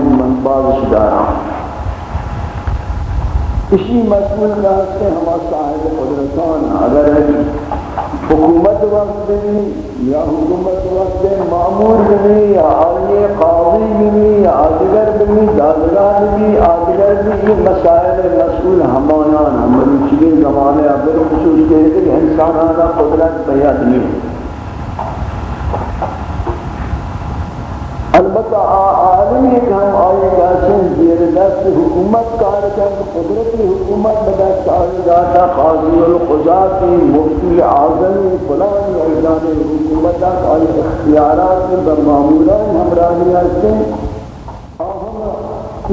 من بازش دارم اسی مسئول کا سے ہما صاحب قدرتان، اگر حکومت وقت بھی یا حکومت وقت معمول بھی یا آئیے قاضی بھی یا آدگر بھی دادگار بھی آدگر بھی یہ مسائل مسئول ہمانان ہماری چیزیں زمانے ابر خصوص کے کہ انسانانا قدرت بیاد نہیں۔ البتہ عالمی کہ ہم آئے گاسن زیر دست حکومت کارکن قدرتی حکومت بدست آئے گاتا قاضی القضاتی مفتی اعظمی فلان ایزان حکومت آئے اختیارات برمامولان ہمراہی ہستے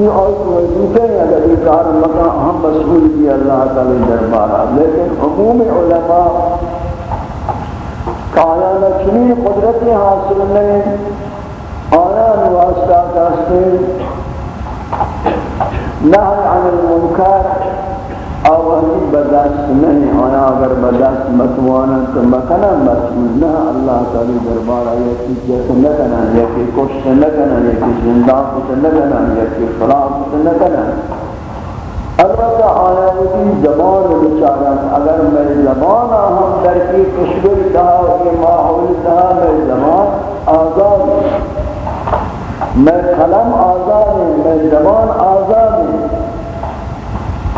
یہ آئے وظیفے ہیں، اگر اظہار مکان ہم مسئول کی اللہ تعالی دربارہ۔ لیکن عموم علماء کائانا چنین قدرتی حاصل نہیں۔ آیان واسطہ کہتے نهی عن المنکر، آوازی بدست نہیں آیا اگر بدست متوانا تو مکنا مسئول نہ اللہ تعالی دربارہ یکی جیسے نکنا یکی کشت نکنا یکی زندان کت نکنا یکی خلاف کت نکنا البتہ آیا وزی زبان بچارا اگر میں زبان ہم در کی کشور کہا یہ ماحول کہا میں زبان آزاد میں قلم آزاد ہوں، میں زبان آزاد ہوں۔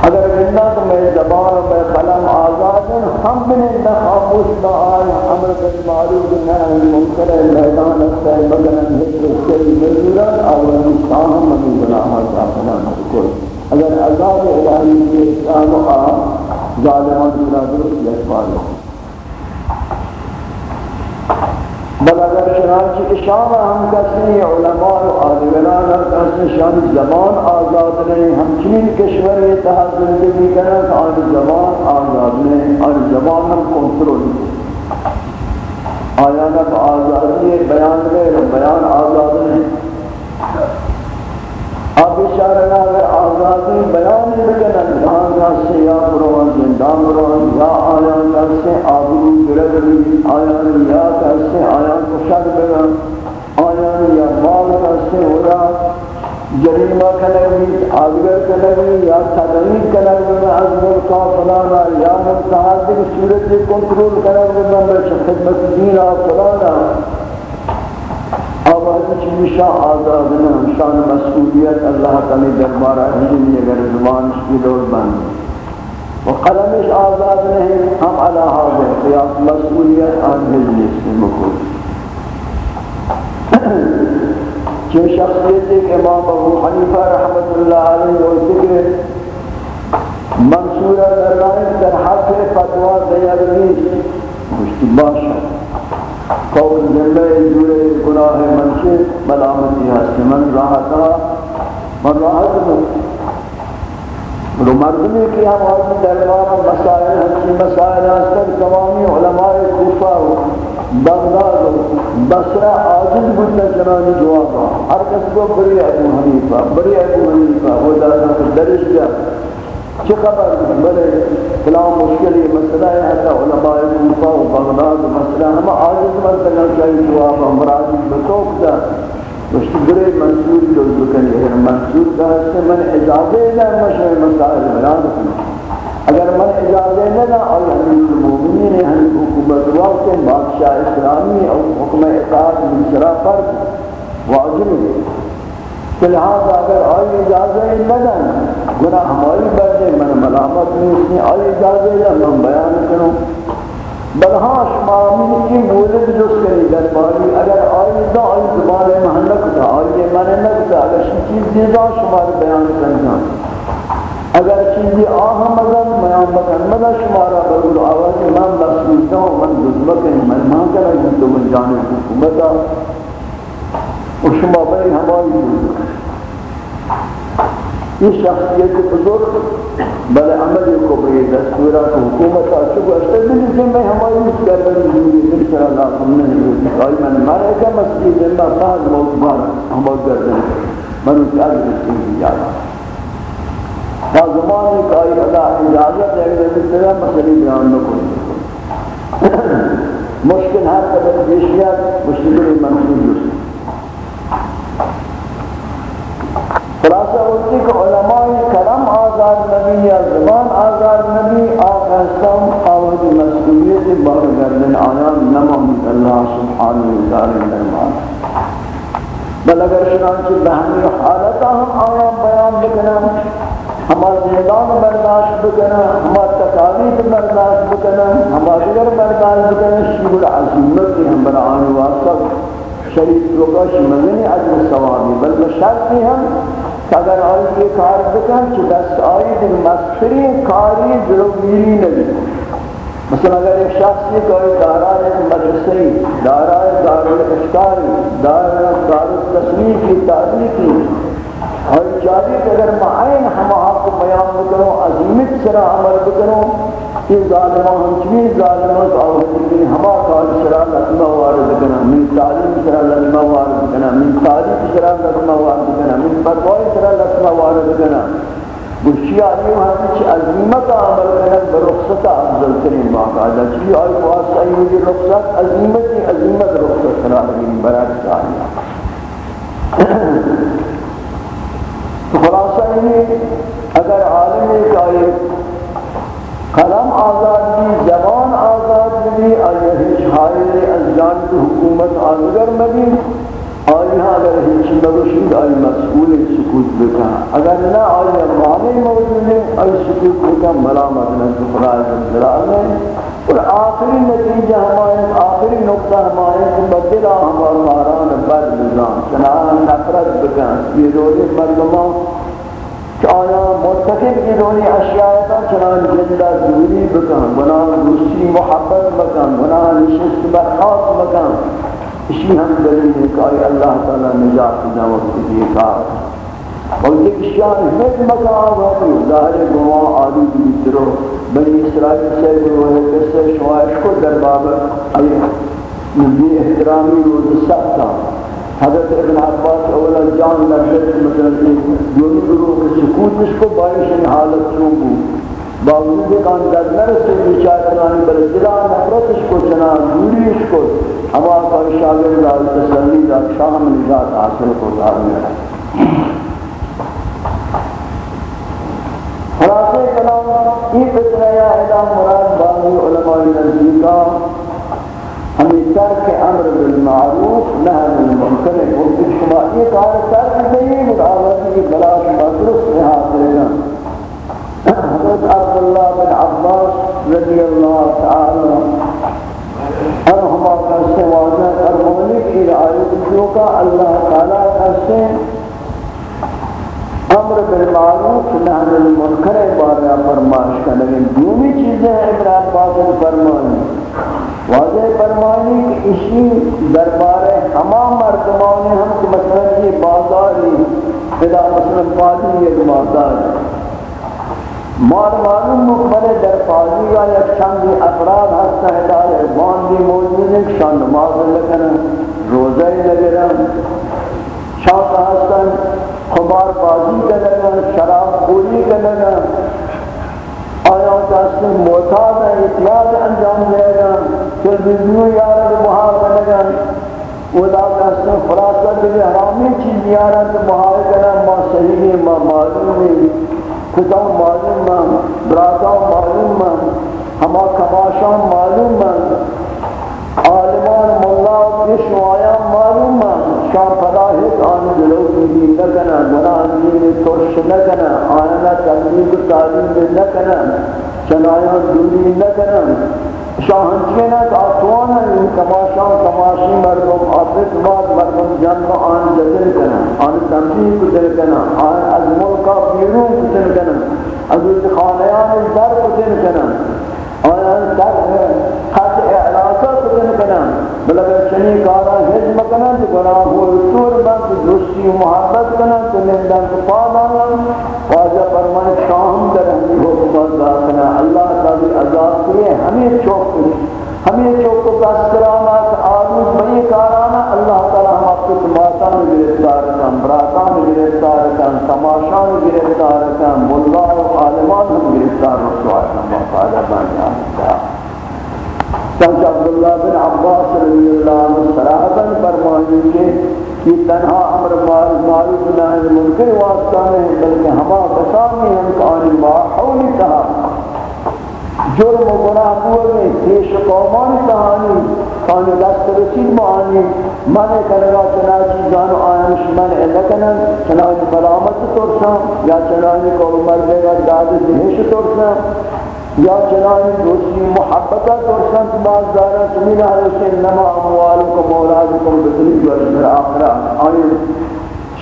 اگر بننا تو میں زبان اور میں قلم آزاد ہوں، ہم بنے نہ خاموش نہ آئے عمر بن معروف نہ منکر میدان ہے مگر ہم سے مزورت اور انسان ہم من گناہ کا فلان کوئی اگر عذاب الہی کے اسلام و ظالمان کی درست یسوال ہو بل اگر چنانچہ اشان ہم کسی علماء و آدگران ہم کسی شان زمان آزاد نہیں ہم چین کشور اتحاد زندگی کریں کہ آن زمان آزاد نہیں، آن زمان ہم کنٹرول آیا نہ تو آزادی بیان غیر بیان آزاد نہیں۔ اشارہ اگر آزادی بیان بکنن جہاں جاسے یا پروان زندان روان یا آیا جاسے آبرو گردری آیا یا جاسے آیا کشد بگن آیا یا مال جاسے ہو رہا جریمہ کنگی آدگر کنگی یا تدریب کنگی از ملکا فلانا، یا ملکا متحدی صورت کنٹرول کنگی بندر خدمت دین فلانا آواز چیشا آزاد نہ شان مسئولیت اللہ تعالی دربارہ ہندی اگر زبان کی دور بند و قلمش آزاد نہیں ہم علی حاضر قیاس مسئولیت آن ہندی سے مکول چه شخصیت ایک امام ابو حنیفہ رحمت اللہ علیہ و ذکر منصور اللہ در حق فتوہ دیگر نیست مشتی باشد قول جلے جورے گناہ منشی ملامتی ہستی من راحتا من راحت ہوں رو مردمی کی ہم آدمی دربار مسائل ہمچی مسائل ہستر تمامی علماء کوفہ بغداد ہو بسرہ عاجز بودتا جنانی جوابا ہر کس کو بری ابو حنیفہ، بری ابو حنیفہ، وہ درست درش جا چه خبر؟ بلے فلان مشکلی مسئلہ ہے حتی علماء کوفہ و بغداد مسئلہ ہم عاجز مسئلہ چاہیے جواب امراضی بتوک دا مشتی منصور جو بکنی. اگر منصور کا ہے من اجازے نہ مشہر مسائل بیان کرنا اگر من اجازے نہ نہ اور حمید المومنین ہم حکومت وقت بادشاہ اسلامی اور حکم اطاعت من شرح واجب ہے لہذا اگر آئی اجازت نہ دیں، گناہ ہماری بردے من ملامت نہیں اس نے آئی اجازت یا من بیان کروں۔ بلہاں شمامی کی مولد جس کری در باری اگر آئی دا آئی زبان محلق تھا آئی من نکتا اگر شی چیز دیدا شما بیان کرنا اگر چیزی آہم مدن میان بکن مدن شمارا بگل آواز من مسئولتا ہوں، من دزمکن من ماں کرا تو من جانب حکومتا۔ و شما بین ہماری بزرگ یہ شخصیت بزرگ بل عمل کو بے دستورہ کو حکومت چکو اشتر دن ذمہ ہماری اس کر رہی ہوئی۔ دن چرا اللہ ہم نے قائم من مارے کا مسجد ذمہ بعد موت بار ہمار گردن من اس عرض رسول جانا تا زمان ایک آئی اللہ اجازت ہے کہ اس طرح مسئلہ بیان نہ کوئی مشکل ہر قدر پیشیات مشکل منصور دوسری خلاصہ اسی کہ علماء کرم آزاد نبی یا زبان آزاد نبی، آقا سم مسئولیت بارگردن آیان نمامت اللہ سبحانہ وتعالی درمان بل اگر چنانچہ بہمی حالتا ہم آیان بیان بکنا، ہمارا میدان برداشت بکنا، ہمارا تکالیف برداشت بکنا، ہمارا دیگر برداشت بکنا شیب العظیمت کی ہم برآن واسطہ شریف لوگا شمزنی عجل ثوابی بل بشرتی ہم اگر آئی، یہ کار بکن چھ دست آئی، دن مستری کاری دلوگیری نبی۔ مثلا اگر ایک شخص یہ کوئی دارائے مدرسی دارائے دار الاشکاری دارائے دار التصنیفی تعلیقی اور چاہیے کہ اگر معین ہم آپ کو بیان بکنو عظیمت سرا عمل بکنو یہ ظالمہ ہم چیز ظالمہ تو آوہد کہ ہما کار سرا لطمہ وارد بکنا من تعلیم سرا لطمہ وارد بکنا من تعلیم سرا لطمہ وارد بکنا من فتوائی سرا لطمہ وارد بکنا گوشی آئی وہاں کچھ عظیمت عمل کرنا برخصت افضل ترین باقاعدہ چیز آئی واسطہ یہ رخصت، عظیمت عظیمت رخصت سرا لگین برعکس آئی تو خلاصہ یہ اگر عالم ایک آئے قلم آزاد بھی زبان آزاد بھی آئے ہیچ حائل از جانب حکومت آزگر مبی آئی ہاں اگر ہیچ نگوشید آئی مسئول سکوت بکا۔ اگر نہ آئی امامے موجود ہے آئی سکوت بکا، ملامت نزد خدای زلال ہے اور آخری نتیجہ ہمارے، آخری نقطہ ہمارے، کہ بدلہ ہمارا ماران بر نظام، چنان نفرت بکن یہ روزی مردمان کہ آیا مرتقب کی دونی اشیائیتا چنان جندہ دوری بکن گناہ دوسری محبت بکن گناہ نشست برخاص بکن۔ اسی ہم دلیل ہے کہ اللہ تعالی نجات دیں وقت کی کار اور ایک شان ایک مقام ہے ظاہر گواہ عادی کی طرح بنی اسرائیل سے وہ ہے قصہ شوائش کو در بابر ای نبی احترامی روز سختا حضرت ابن عباس اولا جان لگت مثلا مطلب یونی گروہ کے سکوتش کو بارش ان حالت چون کو باوجود کان در نرس بیچار کنانی بل دلا نفرتش کو چنا، دوریش کو ہوا کا شاگرد دار تسلی دا شام نجات حاصل کو دار میں خلاصے کلام، یہ فتنہ یا ادا مراد باقی علماء نزدیکا ہمیں ترک امر بالمعروف نهی عن المنکر وقت شما یہ کار ترک نہیں مداوت کی بلا شما درست میں حاصل ہے حضرت عبداللہ بن عباس رضی اللہ تعالی ہر ہما کا سے واضح فرمانے کی آیت جو کا؟ اللہ تعالی کا سے امر بالمعروف نهی عن المنکر بارے فرمائش کا لیکن دومی چیزیں ہیں ابراہیم باطل فرمانی واضح فرمانی کہ اسی دربار ہما مردمانی ہم کہ مثلا یہ بازاری ادا مثلا فاضی ایک بازار مار معلوم مقبل در فاضی کا یک چند افراد ہستا ہے دار باندی موجود ہیں، شان نماز لکن روزہ لگرم شاہ ہستن خمار بازی کا لگن شراب خوری کا لگن آیا کسی معتاد احتیاط انجام دے گا پھر بیدیو یارد محال کا لگن ودا کسی خلاصہ دے حرامی چیز یارد محال کرنا ما صحیح ما معلوم کتا معلوم براتا معلوم ہما کماشا معلوم عالمان ملا و پیشوایا معلوم شان فلاحت آن جلو کی نکنا گناہ دین توش نکنا آننا تنبیق تعلیم نکنا چنایا دوری نکنا شاہن چینا آتوان ان کماشان کماشی مردم؟ آفت ماد مردم جنب آن جدل کنا آن تنبیق دل کنا آن از ملکا بیرون کتن کنا از خانیان در کتن کنا آن در خط اعلاقات کتن کنا بل اگر چنی کارا حجم کنا تو گناہ ہو رسول بند دوستی محبت کنا تو نندن کو پادانا واجہ فرمان شاہم در ہمی حکمت داخنا اللہ تعالی عذاب کیے ہمیں چوک ہمیں چوک کو کس کسرامات آلود بئی کارانا۔ اللہ تعالی ہم آپ کو تماتا میں گرفتار کن براتا میں گرفتار کن تماشا میں گرفتار کن ملا و عالمان میں گرفتار رسول کن مفادہ بانی آمدہ عبداللہ بن عباس رضی اللہ عنہ صراحتاً فرمائیں کہ یہ تنہا امر معروف نہ منکر واسطہ نہیں، بلکہ ہما بسامی ہم کانی ما حولی کہا جرم و گناہ کوئی پیش قومان تہانی کانی دست رسید معانی من کنگا چنا چیزان آیانش من لکنن چنانی برامت ترسم یا چنانی کو مردے گا داد دہش ترسم یا چنانی دوسری محبتہ ترسم باز دارا سمینا حرشن نما اموالکم اولادکم جی بطلی جو اشتر آخرہ۔ آنی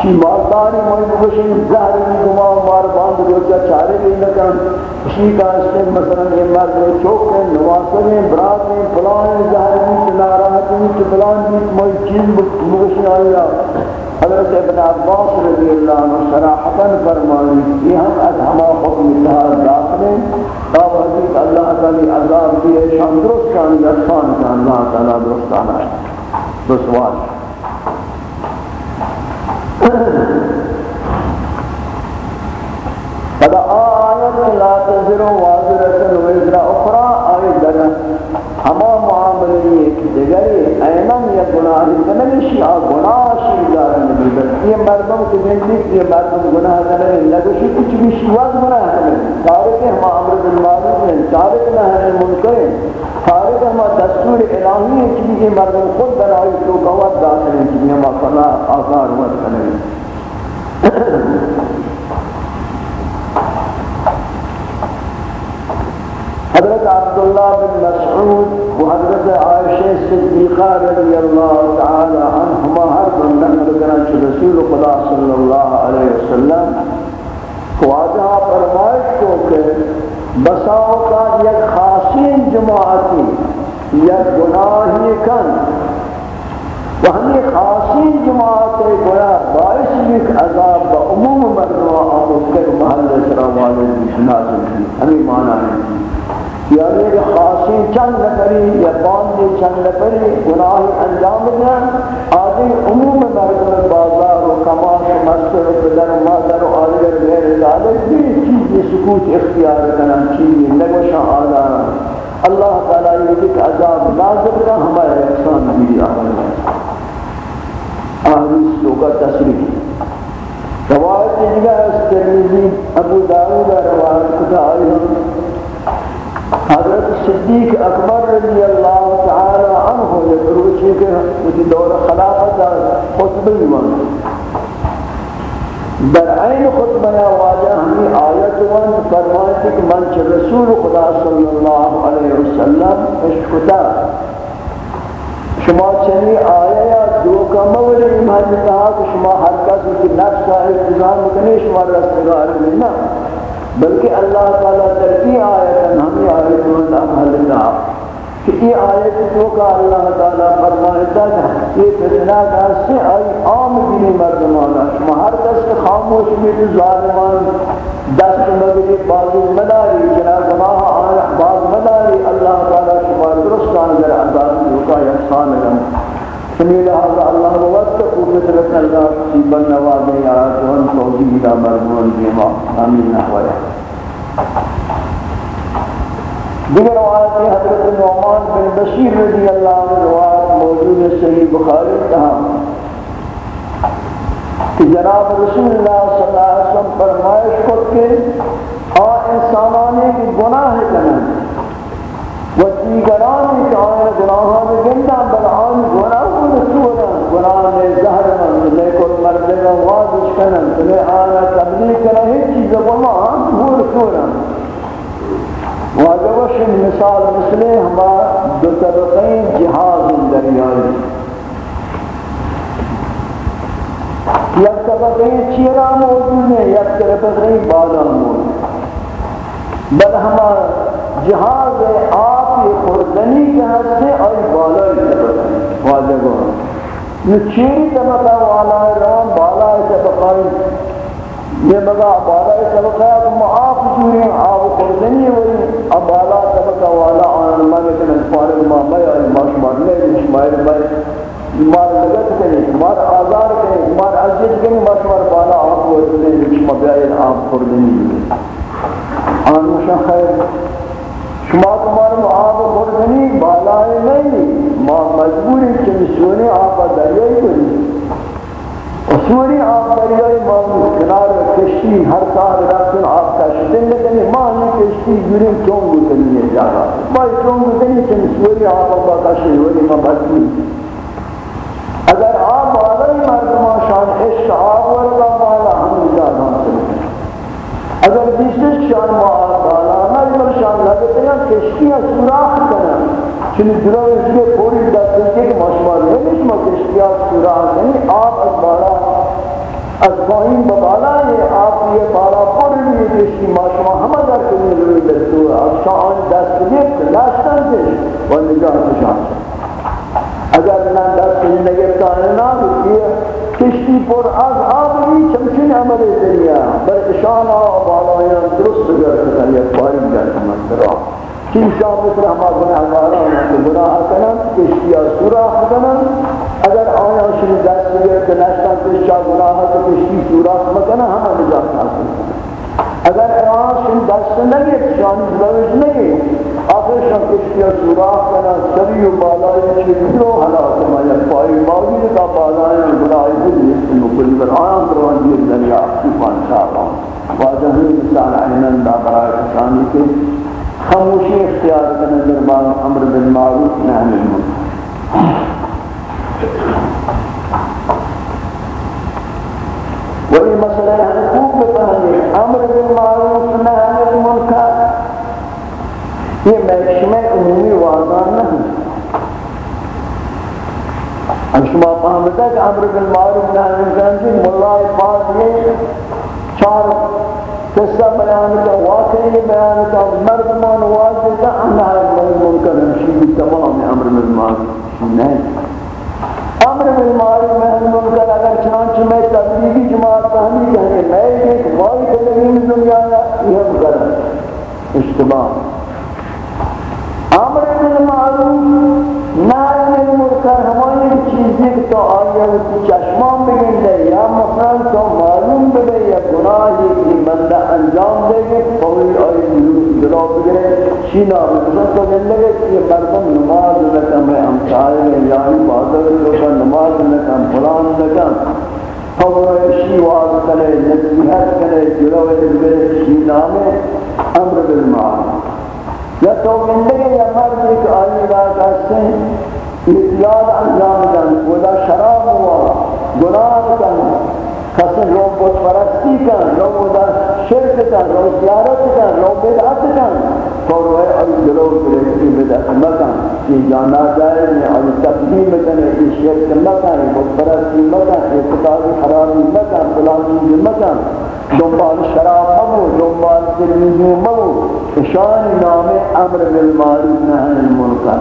چی مالداری موجود بشین زہر بھی گما مار باند جو کیا چارے بھی لکن اسی کا اس مثلا یہ مرد چوک ہیں نواسر ہیں برات ہیں فلان ہیں زہر بھی ناراحت ہیں کہ فلان بھی موجود چیز بشین آیا حضرت ابن عباس رضی اللہ عنہ صراحتا فرمانی یہ ہم از ہما حکم اتحاد داخل ہیں تاب حضرت اللہ تعالی عذاب دیئے شان درست کانی اصفان کا اللہ تعالی درست آنا رسوال فدا آیت لا تزر وازرة وزر اخرى آیت دنا ہما معاملے ایک دیگری اینم یا گناہ کنگشی آ گناہ شیر دارن بلدن یہ مردم کے نزدیک یہ مردم گناہ کنگن لگشی کچھ بھی شیوات گناہ کنگن تارک ہما عمر بن معروف ہیں تارک نہ منکر ہیں۔ تارک ہما دستور الہی ہے کہ یہ مردم خود بنائی تو قوت داخل ہیں، کہ ہما فلا آثار وقت کنگن حضرت عبداللہ بن مسعود و حضرت عائشہ صدیقہ رضی اللہ تعالی عنہما ہر دن نقل چھ رسول خدا صلی اللہ علیہ وسلم واجہ فرمائش کو کہ بساؤ کا یک خاصین جماعتی، یک گناہی کن۔ و ہمیں خاصی جماعت گویا باعث ایک عذاب با عموم مردم آمد کر محل سرا والد نازل کی ہمیں معنی ہے۔ یعنی یا میرے خاصی چند نفری یا باندی چند نفری گناہ انجام دیں آدھی عموم مردم بازار و کماش و مستر و پدر و مادر و آدگر غیر ذالک بھی چیزی سکوت اختیار کرنا چیزی نگوشا آدارا اللہ تعالیٰ یہ کہ عذاب نازل کا ہمارے احسان بھی آمد ہے۔ احادیث کا تصریح روایت دیگر اس ترمذی، ابو داؤد روایت کتا آئی حضرت صدیق اکبر رضی اللہ تعالی عنہ یہ روچی کے اس دور خلافت خطبہ ایمان در عین خطبہ واجہ ہمیں آیت ون فرمائے کہ من چھ رسول خدا صلی اللہ علیہ وسلم اشکتا شما چنی آیا یا دو کا مول ایمان کہا کہ شما ہر کس کی نفس کا التزام کرنے، شما رستگار نہیں نہ بلکہ اللہ تعالیٰ ترکی آیت ہمیں آیت اللہ حلنا کہ یہ آیت تو کا اللہ تعالیٰ فرمائتا ہے، یہ فتنہ کا سے آئی، عام دینی مردمانا شما ہر کس کے خاموش بھی ظالمان دست مگری بازو مداری جنا گناہ آیا، باز مداری۔ اللہ تعالیٰ شما درستان در عذاب کا احسان ہے۔ سمی لہذا اللہ واتقوا فترة اللہ سیبا نوازی آیات ون توجیہ دا مرمون دیما آمین نحویا دیگر روایت حضرت نعمان بن بشیر رضی اللہ عنہ روایت موجود صحیح بخاری کہا کہ جناب رسول اللہ صلی اللہ علیہ وسلم فرمائش کو کہ آ ہاں انسانانے کی گناہ کرنا و دیگرانی که آن گناهان گندن بل آن گناه رسولن گناه زهرن لیکن مردم وادش کنن تمہیں آنا تبلیغ کنن هیچ چیز وما وہ رسولن واجبش مثال مثل ہما دو طبقین جہاز دریائی یک طبقین چیرا موجود ہے یک طبقین بالا موجود. بل ہما جہاز آپ خوردنی کے حد سے اور بالا طبقہ واضح گو یہ چیری طبقہ والا رام بالا طبقہ یہ مگا بالا طبقہ ہے تو معاف جوری آپ خوردنی ہوئی اب بالا طبقہ والا آن مانے کن فارغ ما میں آئی ما شمار لے شمار میں شمار لگت کریں شمار آزار کریں شمار عزیز کریں ما شمار بالا آپ خوردنی شمار بیائن آپ خوردنی ہوئی آن مشاہ خیر۔ شما تمہار معاب خوردنی بالائے نہیں ما مجبوری چنسونے آقا دریائی کنی. و سوری آب دریائی مامو کنار کشتی ہر سال رکھن آب کشتن لیکن ما مانی کشتی گری چون بکنی ہے جاگا. بائی چون بکنی چن سوری آب کشتی ہوئی ما بچی اگر آب آدھائی مردمان شان عشق آب ورگا مالا ہم جانا جاگا. اگر بیسش شان ما آب آلا شان لگتے ہیں کشتی سوراخ کرنا چنی دلو اس کے پوری دستے کہ مشمار ہے نہیں ما کشتی سوراخ نہیں آب از بالا از پایین به بالا یہ آپ یہ بالا پر لیے کشتی ما شما ہمہ در کنی روی دستو از شاہان دست گفت لاشتن دش و نگاه تشان اگر من دست نگفتا نا یہ کشتی پر از آبی چمچین عمل دنیا، بر اشان آب بالایان درست گرد یک باری گرد مسترا چین شام مثل ہما گناہ گاران کہ گناہ کنن کشتیا سوراخ کنن اگر آیا شنی دست گرد کہ نشتن کشتیا گناہ تو کشتی سوراخ مکنن ہمیں نجات حاصل کنن اگر آیا شنی دست نگیر شانی زلوش نگیر آخر شان کشتیا سوراخ کنن سبی و بالائی چیز رو حلاق ما. یک پائی باوی کا بالائی گناہی کو جیسے مکلی بر آیا دروان دیر دریا کی پانچا اللہ واجہ ہمیں مثال عینن دا برای کسانی کے خاموشی اختیار کرنے در باب امر بالمعروف نہ عن المنکر وہی مسئلہ ہے خوب بفہمی أمر بالمعروف نہ عن المنکر یہ محکمہ عمومی واضح نہیں اب شما فهمتا کہ أمر بالمعروف نہ عن المنکر جی ملہ پاک یہ چار قصہ بیان کا واقعی بیان کا مردمان واضح کا انہا کا رمشی تمام أمر بالمعروف؟ نہیں امر بالمعروف نہی منکر اگر چنانچہ میں تبلیغی جماعت پہنی کہیں میں ایک واحد تبلیغی دنیا یہ ہم کریں اجتماع۔ امر بالمعروف نهی از منکر همانی چیزی که تو آیا و چشمان بگنده یا مثلا تو معلوم بده یا گناهی که بنده انجام ده فوری آیا جلا بگیره چی نامه تو گنده که مردم نماز نکم امسائل یا بازار که نماز نکم فلان نکم فوری شیواز کنه نسیحت کنه جلو بگیره چی نامه؟ امر بالمعروف. یا تو زندگی یا مرد ایک آئی بات آستے ہیں اتیاد انجام دن ودا شراب ہوا گناہ کن. کسی رو بود پرستی کن رو ودا شرک کن رو زیارت کن رو بدعت کن. تو روئے آئی جلو کرے کی بدعت مکن. یہ جانا جائے میں آئی تقدیم کن یہ شرک مکن بود پرستی مکن یہ کتاب حرامی مکن، فلان چیز مکن. دنبال شراب مبو دنبال تلمیزی مبو اشان نام امر بالمعروف، نهی المنکر.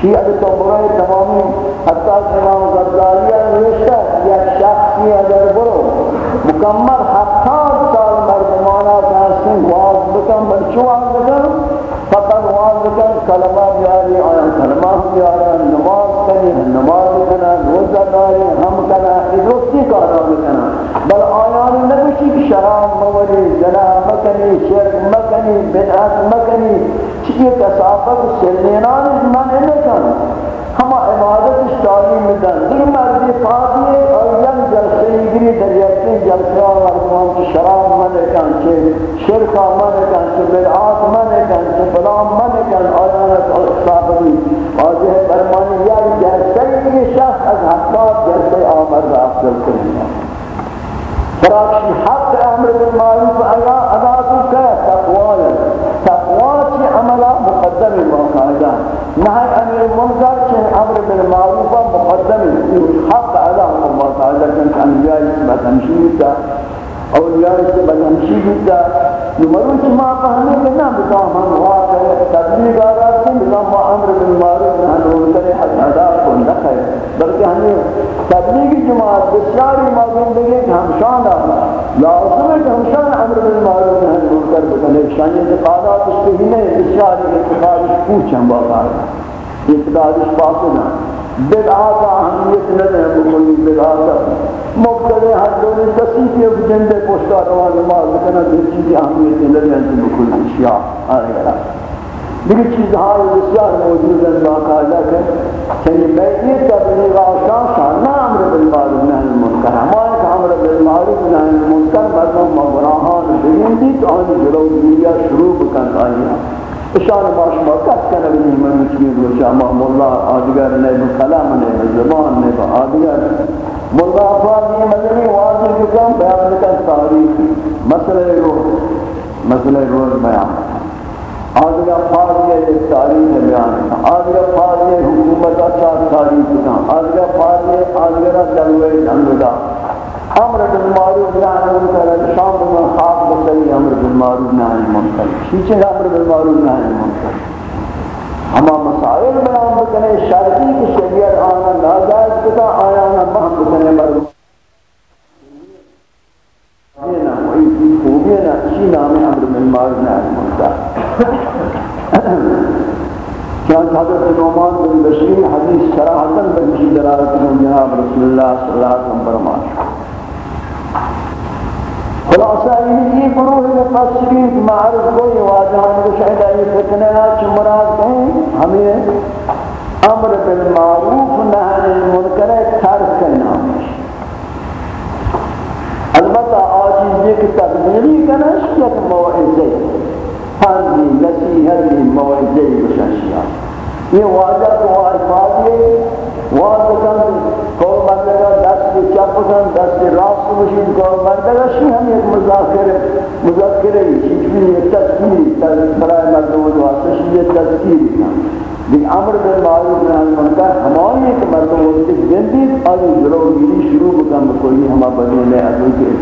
شیعہ تو برای تمامی حتی امام غزالیہ نوشتا یک شخصی اگر برو، مکمل ہفتاد سال مردمانا تحسن واضح بکن بلچو واضح بکن؟ فقط واز بکن کلمہ بیاری آیا کلمہ ہم بیاری نماز کنی نماز کنا روزہ داری ہم کنا ادرستی کارا بکنا بل آیان نبشی کہ شراب موری زنا مکنی، شرک مکنی، بدعت مکنی چیئے کسافت سلینان من انکن ہم عبادت تعلیم دن در مرد فاضی یکی جلسے کی شراب من کن چه شرکا من کن چه بدعات من کن چه فلان من کن آیانت صاحبی واضح فرمانی، یا جلسے یہ شخص از حقات جلسے آمر را افضل کرنے فراش حق امر بالمعروف ادا ادا کا تقوی. تقوی کی عملہ مقدم باقاعدہ نہی عن المنکر چه امر بالمعروف مقدم حق ادا باقاعدہ کن انبیاء سبت ہمشی اولیاء سے بدمشی بیتا نمرو چما پہنے کے نام بتا ہم واقع ہے تبلیغ آرہا سے نظام امر بالمعروف نحن منکر حد ادا کو نکھے بلکہ ہمیں تبلیغی جماعت بسیاری معلوم دے کہ ہم شان لازم ہے کہ ہم شان عمر امر بالمعروف نحن منکر بکنے شان اعتقادات اس کے ہی نہیں بسیاری اعتقاد پوچھ ہم واقع اعتقاد اس پاسنا بدعات اہمیت نہ دیں بکلی بدعات مبتدع حد دونی تصیفی اب جندے پوشتا روان نماز بکنا دیر چیزی اہمیت نہ دیں بکلی اشیاء. آنے گا دیگر چیزهای بسیار موجود ہیں باقاعدہ کہ چنین میں یہ تبلیغ آشان شان. نہ امر بالمعروف نہی المنکر ہمارے کہ امر بالمعروف نهی المنکر مردم و گناهان بگین دید آن جلو دنیا شروع بکن آیا اشان باش ما کس کنه بینیم من میتونیم روش اما مولا آدگر نه به کلام نه به زبان نه به آدگر مولا افرادی مدنی واضح بکن بیان کن تاریخ مسئله رو مسئله روز بیان آدگر فاضی ایک تاریخ بیان آدگر فاضی حکومت اچھا تاریخ بکن آدگر فاضی آدگر دلوے جنگدہ امر بالمعروف نهی عن المنکر شام من خاص بسری امر بالمعروف نهی عن المنکر چیچے امر بالمعروف نهی عن المنکر ہما مسائل بیان بکنے شرعی کی شریعت آنا ناجائز کتا، آیا آیانا بہم بکنے مرد. دینا وہی خوبینا چی نام امر بالمعروف نهی عن المنکر چنانچہ حضرت نعمان بن بشیر، حدیث صراحتاً بنجی درارت من جناب رسول اللہ صلی اللہ علیہ وسلم فرمائے خلاصہ یہ گروہ مفسرین معرض کوئی واجہان کو شاید آئی فتنہ چھ مراد ہیں ہمیں امر بالمعروف نہن المنکر ترک نام البتہ آجیز یہ کہ تبدیلی کنش یک موعظے ہنزی نصیحتی موعظے بشنشیہ یہ واجہ کو الفاظ یہ واجہ کن کو بندگا دست چپ کن دست راست بشید کو بندگا شی ہم ایک مذاکر مذاکر چیز بھی ایک تذکیر برای مردم واسطہ شی یہ تذکیر بھی امر بالمعروف نہی عن المنکر ہماری ایک مردم واسطے زندگی اور ضرور گیری شروع بکن کوئی ہم بدنے میں ادو کے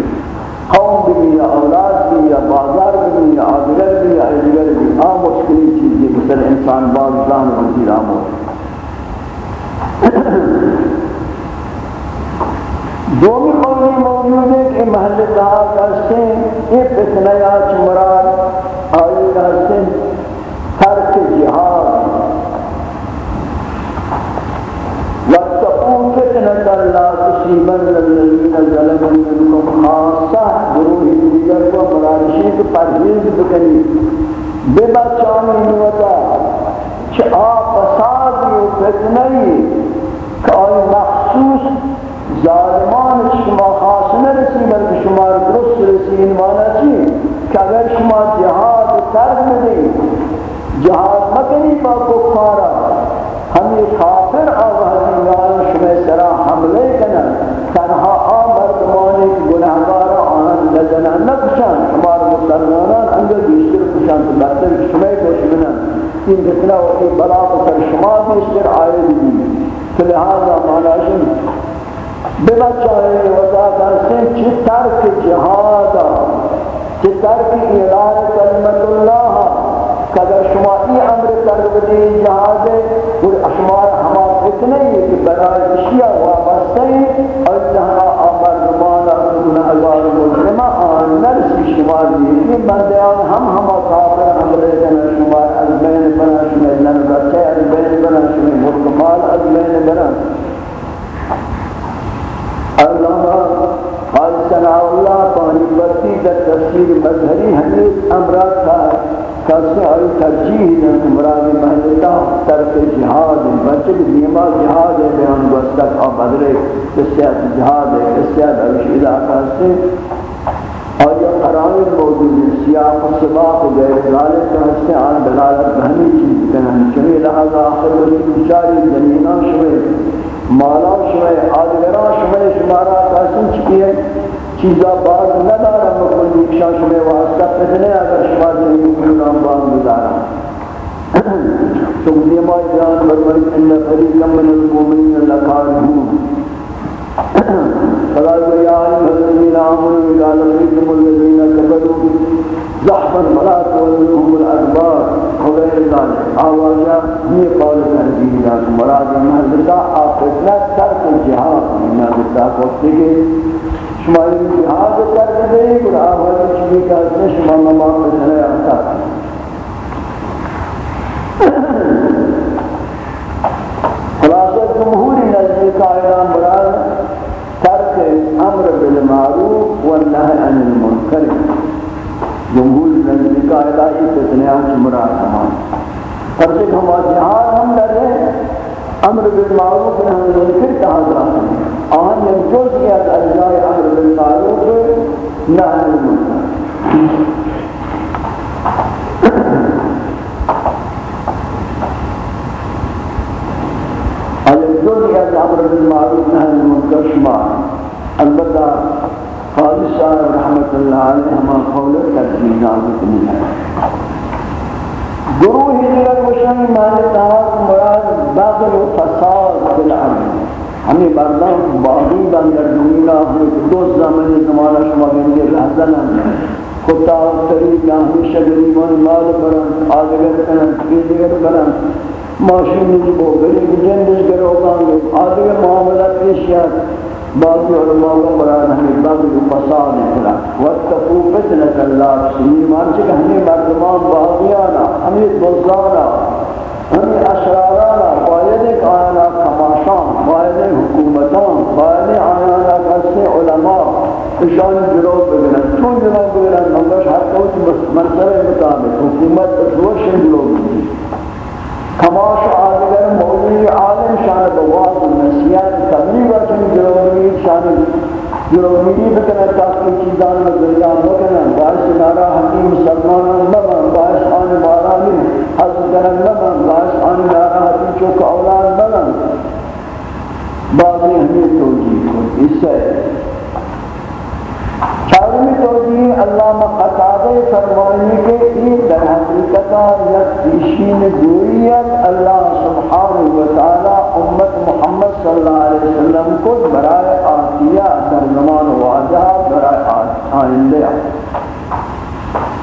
قوم بھی یا اولاد بھی یا بازار بھی یا آدگر بھی یا ادگر بھی آ مشکلی چیز یہ مثل انسان باز جان وزیر آمود دومی قولی موجود ہے کہ محل کہا کرتے ہیں، یہ فتنیات مراد آئی کرتے ہیں، ترک جہاد۔ وَاتَّقُوا فِتْنَةَ لَا تُصِيبَنَّ الَّذِينَ ظَلَمُوا مِنكُمْ خَاصَّةً۔ گروہ دیگر کو مرادشی کو پرہیز بکنی۔ بے بچانی نوتا کہ آپ فسادی و فتنی کہ آئی مخصوص ظالمان شما خاص نرسی بلکہ شما درست رسی این معنی چی؟ کہ اگر شما جہاد ترک مدی جہاد مکنی با کفارا. ہم یہ کافر آوازی یان شما سرا حملے کنا تنہا آم مردمانی گناہگار آنان لجنا نکشان شما مسلمانان اندر بیشتر کشان تو بہتر شما کشمنا این فتنہ و بلا بسر شما بیشتر آئے دی تو لہذا معنی ببچائے وضع کرسیں چی ترک جہادا چی ترک اعلان کلمت اللہ کہ شما ای امر ترک دی جہاد اور اشمار ہما اتنے ہی کہ برای اشیاء وابستے ہیں۔ اور جہاں مجرمہ آن نرسی شمار دی یہ بندیان ہم ہما کافر امر جنہ شمار از بین بنا شمار لن بچے از بین بنا شمار، ملک مال از بین بنا۔ اللہ آج سنا اللہ، پانی بستی در تفسیر مظہری ہمیں امراض تھا۔ کسی آئی ترجیح ہے مراد محلتا طرف جہاد بچک دیما جہاد ہے بیان بستک آ بدرے۔ قصیت جہاد ہے قصیت عرش علاقہ سے۔ اور یہ قرائن موجود ہے سیاق و سباق و غیر ذالک کا ہستے آن دلالت بہنی چیز کنن چمی لہذا آخر ولی کچاری زمینہ شوئے مالا شمع آدگران شمع شمارا کاسن چکی ہے چیزا باز ندارا مکل نیکشا شمع واسطہ فتنے اگر شما زمین کنام باز ندارا تو دیما جان برمائی ان فریقا من المومنین لکارہون فلا یا ایها الذین آمنوا اذا لقيتم الذین كفروا زحفا ولا تولهم الادبار وغير ذلك آواجا یہ قول تنزیل ہے مراد محضرتا آفتنا ترک جہاد محضرتا کوفتے کے شما یہ جہاد ترک دے اور آواجا چلی کا اس نے شما مما فتنے آتا خلاصہ جمہوری نزدی قائدان مراد امر بالمعروف والنهي عن المنکر. جمہور زندگی کا الہی فتنیان کی مراد ہمان پر جب ہم جہاد ہم لڑے امر بالمعروف نہ ہم منکر کہا جاتا ہے آن یک جزئی از اجزای امر بالمعروف نهی المنکر. جزئی از امر بالمعروف نهی المنکر شما البتہ قاضی صاحب رحمت اللہ علیہ ہمان قول تجزیل نازک نہیں ہے۔ گروہ دیگر وشن معنی تحاق مراد باقل و فساد فی العالم۔ ہمیں بردان باقی بندر دنیا ہمیں دو زمانی زمانہ شما گنگے رہزن ہیں۔ کتا طریقہ ہمیشہ گریبان مال برن آدگر کرن دیگر کرن ماشین نہیں گریب جندش کرو گانگے آدگر معاملات اشیاء بعض علماء کو مراد ہمیں بعض فساد نکلا واتقوا فتنة لا تسمین مانچہ کہ ہمیں مردمان باغیانا ہمیں دوزانا ہمیں اشرارانا باید ایک آیانا کماشان باید حکومتان باید ایک آیانا کسی علماء اشان جلوب بگرن چون جلوب بگرن نمبرش حتی ہوتی منصر مطابق حکومت اشوشن جلوب بگرن کماش آدگر مولی عالم شان بواز نسیان تبلیغ چن جرومی شان جرومی بکنے تاکی چیزان میں دنیا مکنے باعث نارا حقی مسلمان نمان، باعث آن بارانی حضر کنن نمان، باعث آن نارا حقی چوک اولاد نمان. بعضی ہمیں توجیہ کو اس سے چارمی توجیہ علامہ قطادہ فرمانی کے یہ در حقیقتا یک پیشین گویت اللہ سبحانہ وتعالی امت محمد صلی اللہ علیہ وسلم کو برائے آتیہ در زمان واجہ برائے آئندہ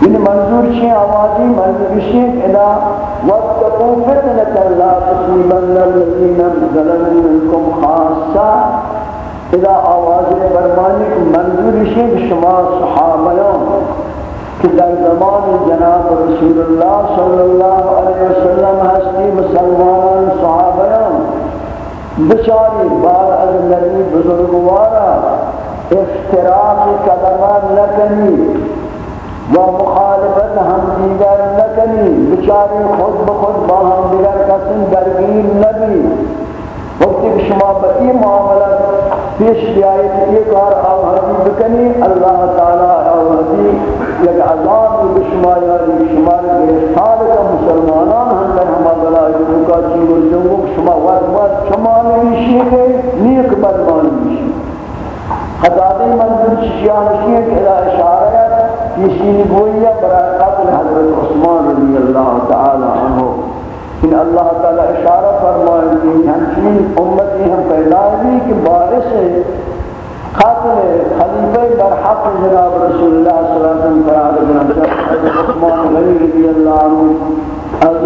ان منظور چھ آوازی منظور شیخ ادا واتقوا فتنة لا تصيبن الذين ظلموا منكم خاصة اذا آواز برمانی کو منظور شید شما صحابیان کہ در زمان جناب رسول اللہ صلی اللہ علیہ وسلم ہستی مسلمان صحابیان بچاری بار از نبی بزرگوارا افتراق قدمان نکنی و مخالفت ہم دیگر نکنی بچاری خود بخود با ہم دیگر کسن درگیر نبی وقتی کہ شما بئی معاملت پیش بیائی کہ یہ کار آوازی بکنی، اللہ تعالی آو آوازی یک عذاب بشما یاری شما گرفتار کا مسلمانان ہندر ہما بلائی کا چیز و جنگو شما وقت وقت شما نمیشی کے نیک بدمان نمیشی۔ خطابی منزل شیانشی کہ الہ اشارہ یہ شینی گوئی برای قتل حضرت عثمان رضی اللہ تعالی عنہ۔ کہ اللہ تعالی اشارہ فرمائے کہ ہم ہمچین امتی ہم پیدا ہوئی کہ بارش قاتل خلیفہ برحق جناب رسول اللہ صلی اللہ علیہ وسلم قرار جناب حضرت عثمان غنی رضی اللہ عنہ از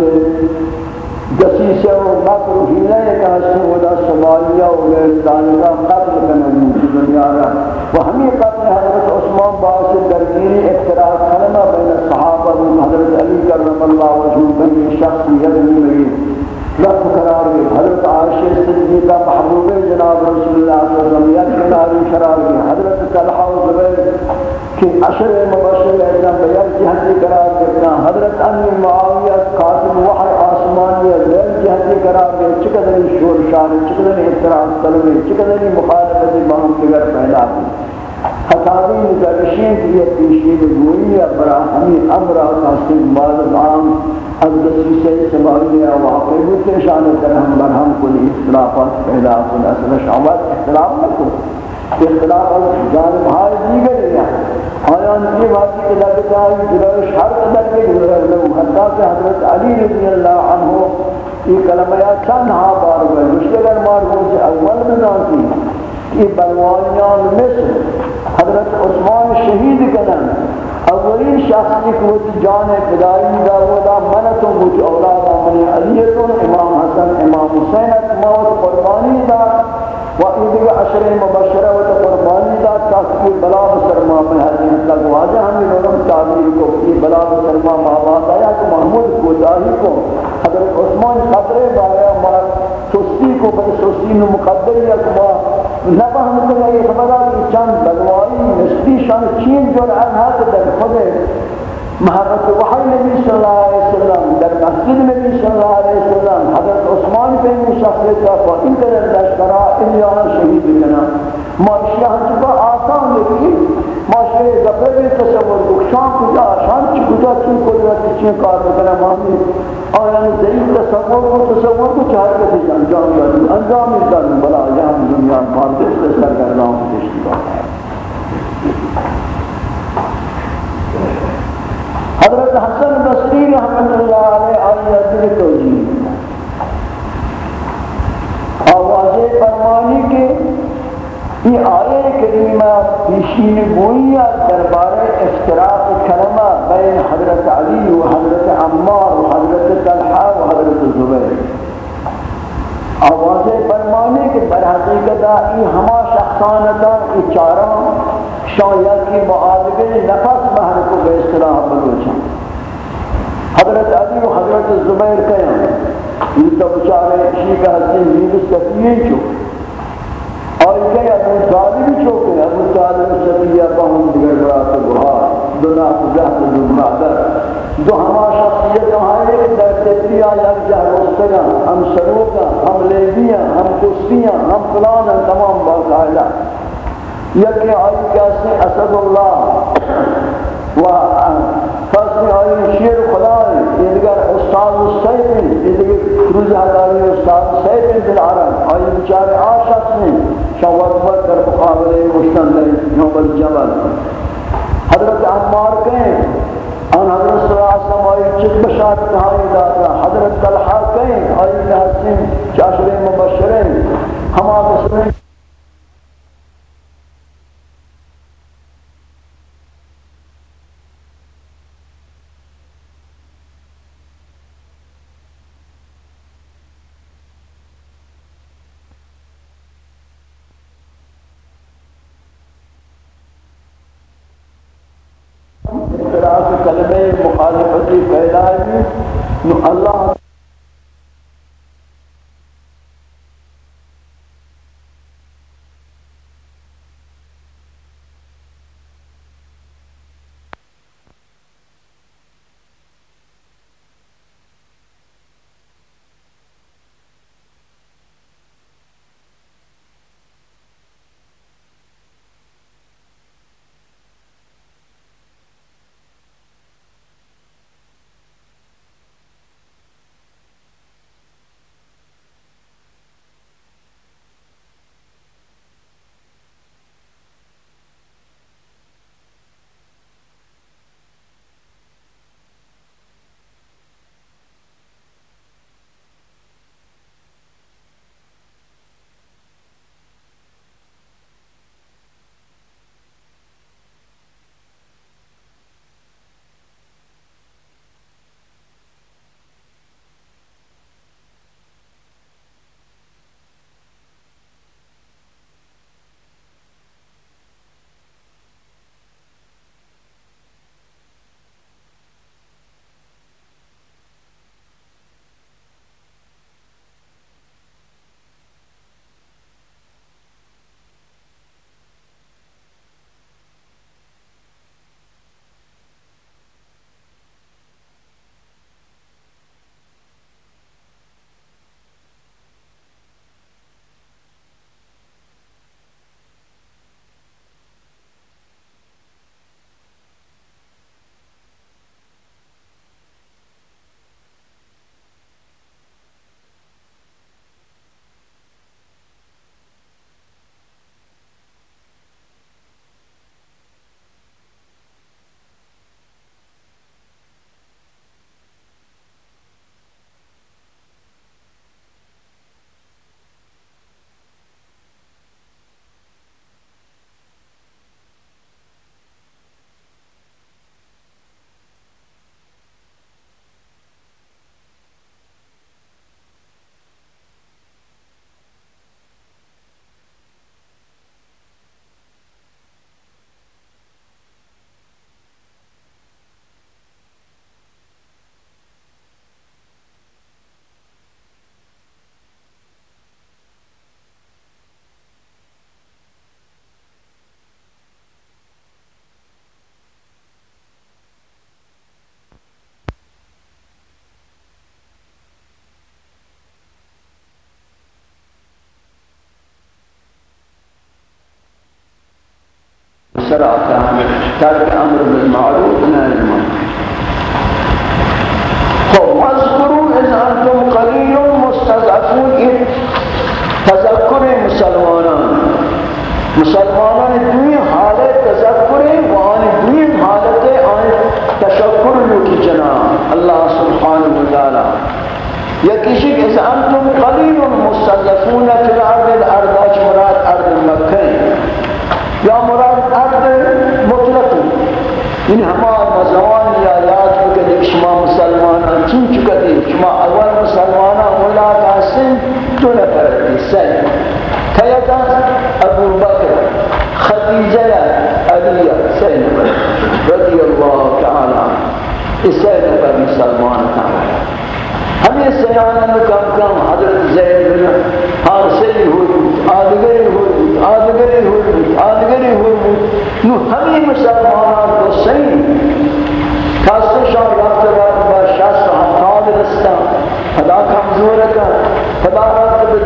جسیسے و مکر و حیلہ ایک حسن ودا سمالیہ و غیر دانگا قتل کنگی کی دنیا رہا و ہمیں قتل حضرت عثمان باعث درگیری اقتراح کلمہ بین صحابہ و حضرت علی کرم اللہ وجود بنی شخص یدنی لگی رب قرار گئی حضرت عائشہ صدیقہ محبوب جناب رسول اللہ صلی اللہ علیہ وسلم یک قرار گئی حضرت طلحہ و زبیر۔ کہ عشر مبشر ایسا بیان جہتی قرار گئے حضرت انی معاویہ قاتل وحی، آسمانی لیل جہتی قرار گئے چکدنی شور شان، چکدنی احترام طلبی چکدنی مخالفت باہم دیگر پہلا گئی خطابی مدرشین کی یہ پیشید گوئی ہے برا ہمیں امرہ قاسم بعد عام۔ از دسیسے سماعی ہے واقعی ہوتے شان در ہم برہم کلی اختلافات پیدا کن اصلا شعبات اختلاف نہ کو اختلاف از جانب ہائی دیگر ہے آیا یہ واقعی کہ لگتا ہے جلال شرط در کے گزر لہو حتی کہ حضرت علی رضی اللہ عنہ یہ کلمہ یا چند ہاں بار ہوئے۔ مشکل مار ہوں سے اول میں ناسی یہ بلوانیان مصر حضرت عثمان شہید کنن اولین شخصی کو جان فدائی داودا منتوں کو اولاد من علیتون امام حسن، امام حسین موت قربانی دا و این دیگه عشر مبشره و قربانی دا تاکہ بلا بسرما میں حدیث تک واضح ہمیں لوگوں تعبیر کو یہ بلا بسرما ماں آیا کہ محمود کو کو، حضرت عثمان خطرے بایا مار سستی کو، بڑے سستی نو مقدر یا کہ نفهم کنه یہ خبر ہے کہ چند بلوائی نسبی شان چین جو رہا ہے در خود محبت وحی نبی صلی اللہ علیہ وسلم، در مسجد نبی صلی اللہ علیہ وسلم، حضرت عثمان بن شخص کا کو ان قدر لشکرہ الیانا شہید بنا معاشیہ چکا آسان لیکن معاشیہ زفر بھی تصور کو شان کجا شان چی کجا چی قدرت چین کار بکنا مامی آیا ضعیف تصور کو تصور کو چاہر کے دیجا انجام داریم انجام داریم بلا یہاں دنیا ماردش لسر کردام کشتی بات ہے حضرت حسن بصری رحمت اللہ علیہ آئی حضر توجیہ آوازے فرمانی کے یہ آئے کریمہ پیشین گوئیہ دربار افتراق کلمہ بین حضرت علی و حضرت عمار و حضرت طلحہ و حضرت زبیر۔ آوازے فرمانے کے برحقیقتہ یہ ہما شخصانتا یہ چاروں شاید کی معادبے نفس بہر کو بے اصطلاح بلوچا حضرت علی و حضرت زبیر قیام یہ تو بچارے شیخ حسین نیب سفیہ چو۔ اور یہ کہ ابو طالب چوکے ابو طالب سفیہ بہن دیگر برات بہار دو نافذات دو مادر دو ہما شخصیت ہمارے در تیتریا یک جہر رستگا ہم سروگا ہم لیبیاں، ہم کسیاں ہم فلانا تمام باقاعدہ یکی آئی کیسے اسد اللہ و فصل آئی شیر خدای یہ دیگر استاد السیب یہ روز حدائی استاد السیب دل عرب۔ آئی بچارے آشخص نے شوات پر در مقابلے مشتندر نوب الجبل حضرت عمار کہیں، ان حضرت صلی اللہ علیہ وسلم آئی چک بشار کہائی داتا۔ حضرت طلحہ کہیں آئی لحسن چاشر مبشرین ہما مسلم سر آتا ہے۔ تاکہ شما اول مسلمان أولاد هستین دو نفر دیستن تا یکان ابو بکر خدیجه علی سه نفر رضی الله تعالی سه نفر مسلمان. تعالی همین سیانان کم کم حضرت زید بن حارسی ہوئی آدگری ہوئی آدگری ہوئی آدگری ہوئی نو همین مسلمانان کو صحیح خدا کمزور کا خدا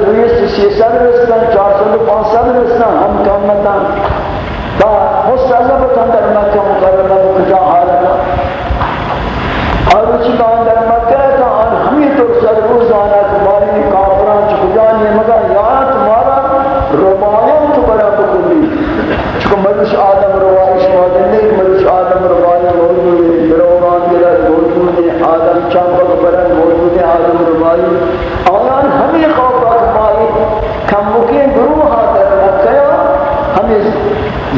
دویست سیصد رسن چهارصد و پانصد رسن هم کامتن تا مستعذب کن در مکه مکرمه کجا حالتا اور اسی کان در مکه تا آن ہمی تو سر روز آنا تمہاری کافران چھ کجا نہیں مگا یا تمہارا ربایان تو برا بکلی چکہ مدش آدم روایش موجود نہیں مدش آدم روایش موجود ہے دروغان دلت موجود ہے آدم چاپک برن آدم آیان ہمی خوف کم مکین گروہ در مکہ ہمیں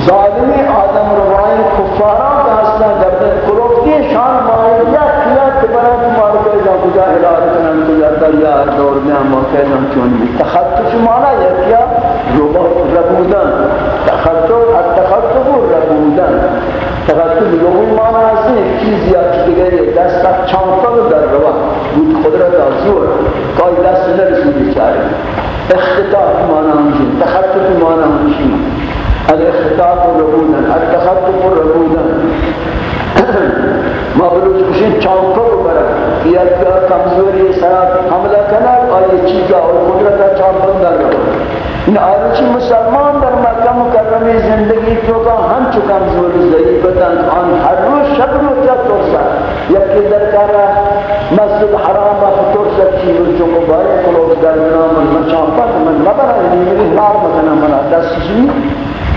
ظالمی آدم روائن کفاران کا حسنہ گردن کروکتی شان مائلیت کیا تبرا تمہارے کے جا کجا علاج کنن کجا دریا دور میں ہم موقع ہم چون بھی تخطف مانا یہ کیا ربودن تخطف التخطف ربودن توجه به یومی ما هست یک چیزی یا دیگری دست در چانتا رو در روا. بود خود را در زور گاهی دست نرسیدی چاری اختطاف مانا همچین تخطف مانا همچین. الاختطاف ربودن التخطف ربودن. ما بلوچ کشید چانتا رو برد. یک کمزوری سرات حمله کنر آئی چیزا اور قدرت چانتا در روا. ان آرچی مسلمان در مکہ مکرمی زندگی چوکا ہم چکا کمزوری ضعیفتن آن ہر روز شب رو کیا ترسا یکی در کارا مسجد حرام فطور سکتی جو مبارک کلو در نام من چانپت من مبرا یعنی میری حرام مکنا منا دست شی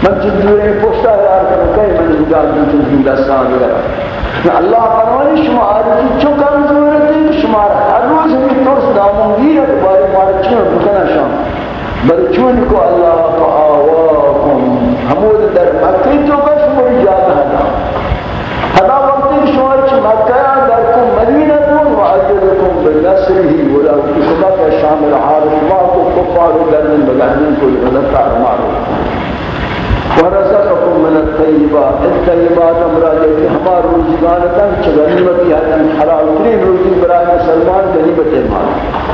من چند دوری پوشتا حرار کرو کئی من اجاد من چند دست آگا اللہ فرمانی شما آرزی چو کمزورتی شما ہر روز ہمی ترس دامون گیرت باری مارا چون بکنا شام بل چون کو اللہ فآواکم، حمود در مکی تو کش مجاد ہدا ہدا وقتی شما چھ مکہ در کم مدینہ دون وعجلكم بنصره ولا كتبك شامل عارف ما کو کفار درن بگانے کو غلط اعمال ورزقكم من الطيبات الطيبات امراض کہ ہمارا روزگار تن غنیمت ہے حلال، ترین روزی برائے مسلمان غنیمت مال۔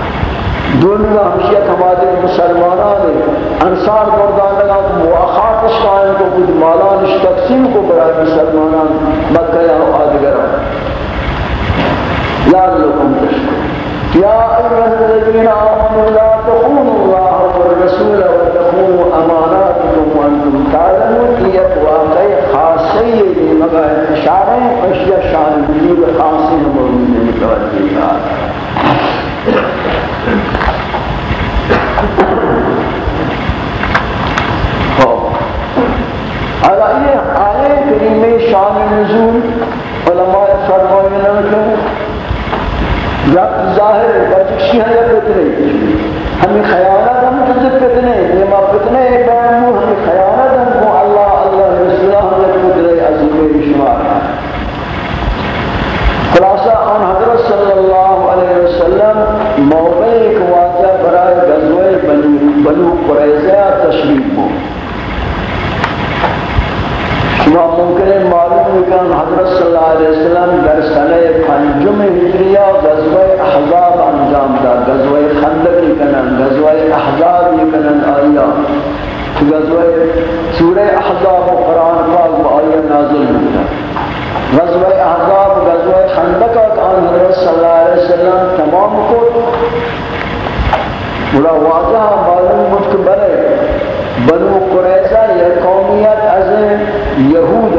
دنیا ہمشیہ کمادے مسلمانان انصار مردان لگا مواخات قائم کو کچھ مالان تقسیم کو برائے مسلمانان مکہ یا آدگران لعلكم تشكرون يا أيها الذين آمنوا لا تخونوا الله والرسول وتخونوا أماناتكم وأنتم تعلمون هي واقع خاصية لمغا إشارة أشياء شان وجود خاصية موجودة متوجهة على أي آية كريمة شان النزول علماء فرمائنا یا ظاہر ہے بچشی ہے یا فتنے ہمیں خیانت ہم تجد فتنے یہ ما فتنے بیانو ہمیں خیانت ہم کو اللہ اللہ رسولہ ہمیں فتنے عظیم شمار خلاصہ آن حضرت صلی اللہ موقع ایک واقعہ برائے غزوہ بنو بنو قریضہ تشریف ہو شما ممکن معلوم کن حضرت صلی اللہ علیہ وسلم در سنه پنجم ہجریہ غزوہ احزاب انجام دا غزوہ خندق کنن غزوہ احزاب کنن آیا. غزوہ سورہ احزاب و قرآن پاک با آیا نازل ہوتا غزوہ احزاب غزوہ خندق آن حضرت صلی اللہ علیہ وسلم تمام کو بڑا واضح معلوم متبر بنو قریضہ یا قومیت از یہود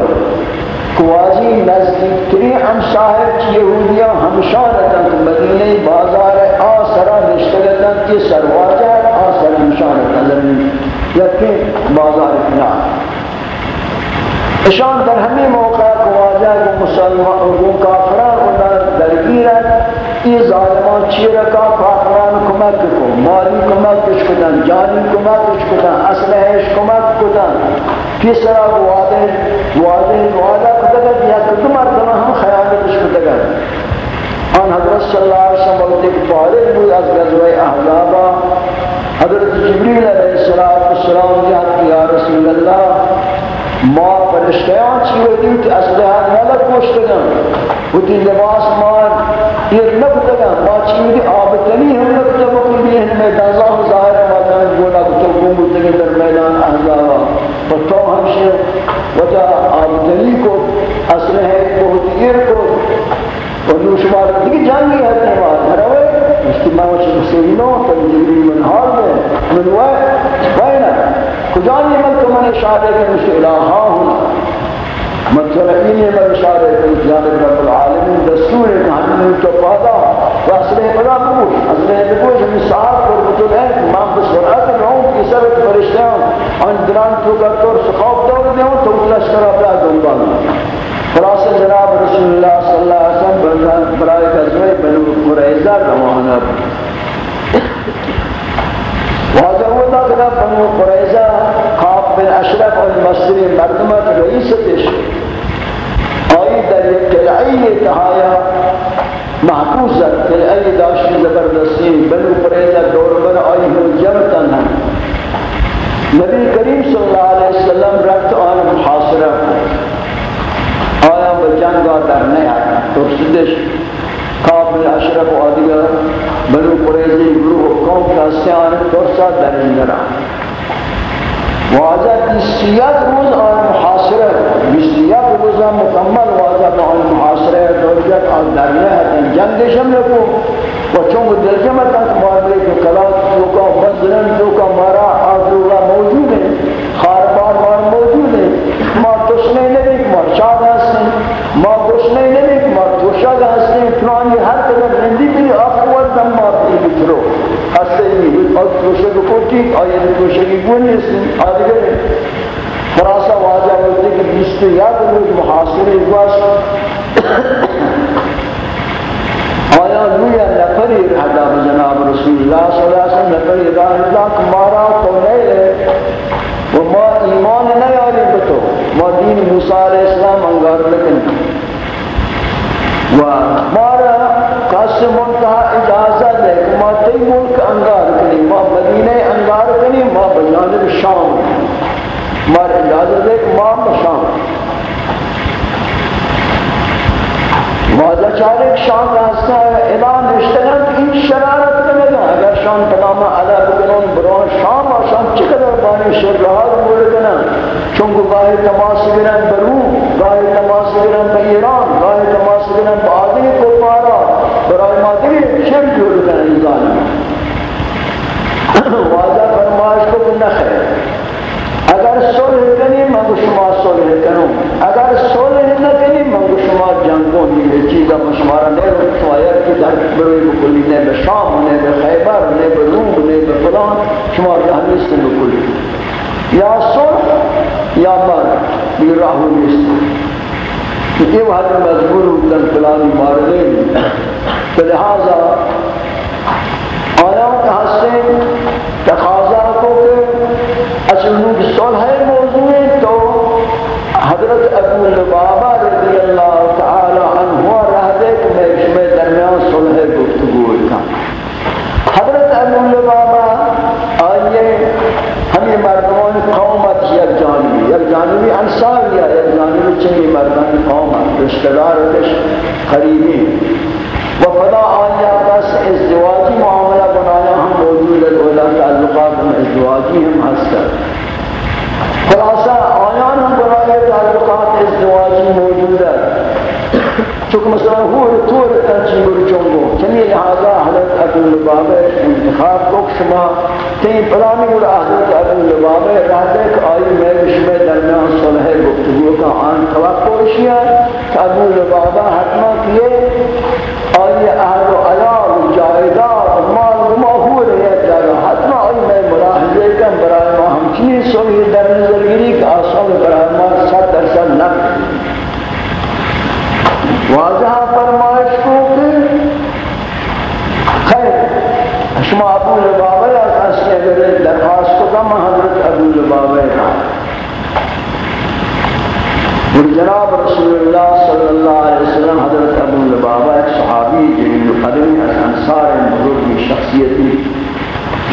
کوازی نزدیک تری ہم شاہد یہودیہ ہم شارتن مدینہ بازار آسرا نشترتن کی سرواجہ آسرا ہم شارتن یقین بازار اپنا اشان در ہمیں موقع کو واجہ کو مسلمان کو کافرہ کو درگیرت یہ ظالمان چیرکا کافران کمک کو، مالی کمک کش کتن جانی کمک کش کتن اسلحش کمک کتن کس طرح وعدے وعدے، وعدہ کتگت یا کتن مرتبہ ہم خیالتش کتگت آن حضرت صلی اللہ علیہ وسلم وقت ایک فارغ بود از غزوہ احزابہ حضرت جبریل علیہ السلام جہت یا رسول اللہ ما فرشتیان چی ہوتی کہ اسلحہ ملک پوشتگن ہوتی لباس مار یہ نکتگن ما چی ہوتی آبتنی ہم نکتب مقلبی ہیں میں دازاہ ظاہر مدن گولا کتو گومتگن در میدان احزابا تو تو ہمشہ وجہ آبتنی کو اسلحہ بہت ایر کو. اور نوشمار دیکھ جانگی ہے تیمار ہروے اجتماع وچھ مسئلینوں تنجیری منحال میں منوائے بائنہ کجانی من تو من اشارے کے مجھے الہا ہوں۔ مطلقین من اشارے کے جانب رب العالمین، دستور ہے کہ ہم نے تو پادا۔ و اصلے بلا بوش اصلے بوش ہم ساتھ پر بطول ہے، امام بسرعت رہوں کی سبت فرشتیاں ان دران تو کا طور سخوف دور دے ہوں، تو اتلاش لشکر اپنا دنبال خلاص جناب رسول اللہ صلی اللہ علیہ وسلم برائے قضوے بنو قریضہ روانہ واضح ہوتا کہ بنو قریضہ خواب بن اشرف اور المصری مردمت رئیستش آئی در یک قلعی تہایا محکوز ہے قلعی داشتی زبردستی بنو قریضہ دور بر آئی ہم جمتن ہیں نبی کریم صلی اللہ علیہ وسلم رکھت آن محاصرہ آیا بجنگا در نہیں آیا۔ تو سدش قابل اشرف و آدگر بنو قریزی گروہ قوم کا سیان فرصہ در اندرا واضح بیسیت روز آن محاصرہ بیسیت روز آن مکمل واضح آن محاصرہ دوجت آن در نہتن جنگ شمل کو و چونگ دلجمتا کمارے کہ کلاس جو کا مزرن جو کا مارا آدھوگا موجود ہے۔ خاربار مار موجود ہے۔ ما تشنے نبی کمار شاد ہستیں ما تشنے نبی کمار توشاد ہستیں فلانی ہر قدر رندی بھی آقوات دم مارتی بچرو ہستے ہی اور توشے کو کوٹی آئیے توشے کی گونی ہستیں آدھگر خلاصہ واضح ہوتے کہ بیس کے یاد لوگ محاصرے باش آیا روی نفری رہتا بجناب رسول اللہ صلی اللہ علیہ وسلم نفری رہتا کمارا تو نہیں ہے و ما ایمان نہیں آلی بتو ما دین موسیٰ علیہ السلام انگار لکن و مارا قص منتہا اجازت ہے کہ ما تی ملک انگار کنی ما مدینہ انگار کنی ما بجانب شام مارا اجازت ہے کہ ما شام واضح چارے شان راستہ ہے۔ اعلان اشتغل این شرارت کنگا اگر شان تمام علا بکنون برون شام و شام چقدر بانی شر رہا بول کنا چونکہ گاہی تماس گرن برو، گاہی تماس گرن با ایران، گاہی تماس گرن با آدمی کو پارا برای مادری شر جوڑ کنا انسان۔ واضح نخیر اگر صلح کنی من شما صلح کنم اگر صلح نکنی من شما جنگوں یہ چیزا شمارا نہیں رکھتا ہے کہ در بروی بکلی نے بے شام نے بے خیبر نے بے روم نے بے فلان۔ شما جہنیس نے بکلی یا صلح یا مر یہ راہو نیست۔ کہ یہ وحد مجبور ہوتا فلانی مارنے لہذا لبابہ رضی اللہ تعالی عنہ رہ دے کہ میں اس میں درمیان صلح گفتگو کا حضرت ابو لبابہ آئیے، ہمیں مردمان قومت یک جانبی یک جانبی انصار یا یک جانبی چنگی مردمان قومت رشتدار کش قریبی۔ و فلا آیا بس ازدواجی معاملہ بنایا، ہم موجود ہے اولا تعلقات ہم ازدواجی ہم ہستر خلاصہ آیان ہم برای تعلقات ازدواجی موجود ہے چونکہ مثلا ہور طور ترجیب رجنگو چنی یعنی لہذا حضرت ابو لبابہ انتخاب کو شما تین پلانی اور حضرت ابو لبابہ رہتے کہ آئی میں بشمہ درمیان صلح گفتگو کا آن توقع اشیاء کہ ابو لبابہ حتمہ کیے آئی اہل و عیال جائداد مال و ماہور ہے جگہ حتمہ آئی میں ملاحظے کم برای ما ہمچنی سوئی ابو لبابہ یا کسی اگر درخواست کو کم حضرت ابو لبابہ کا۔ اور جناب رسول اللہ صلی اللہ علیہ وسلم حضرت ابو لبابہ ایک صحابی جلیل قدمی از انصار بزرگی شخصیتی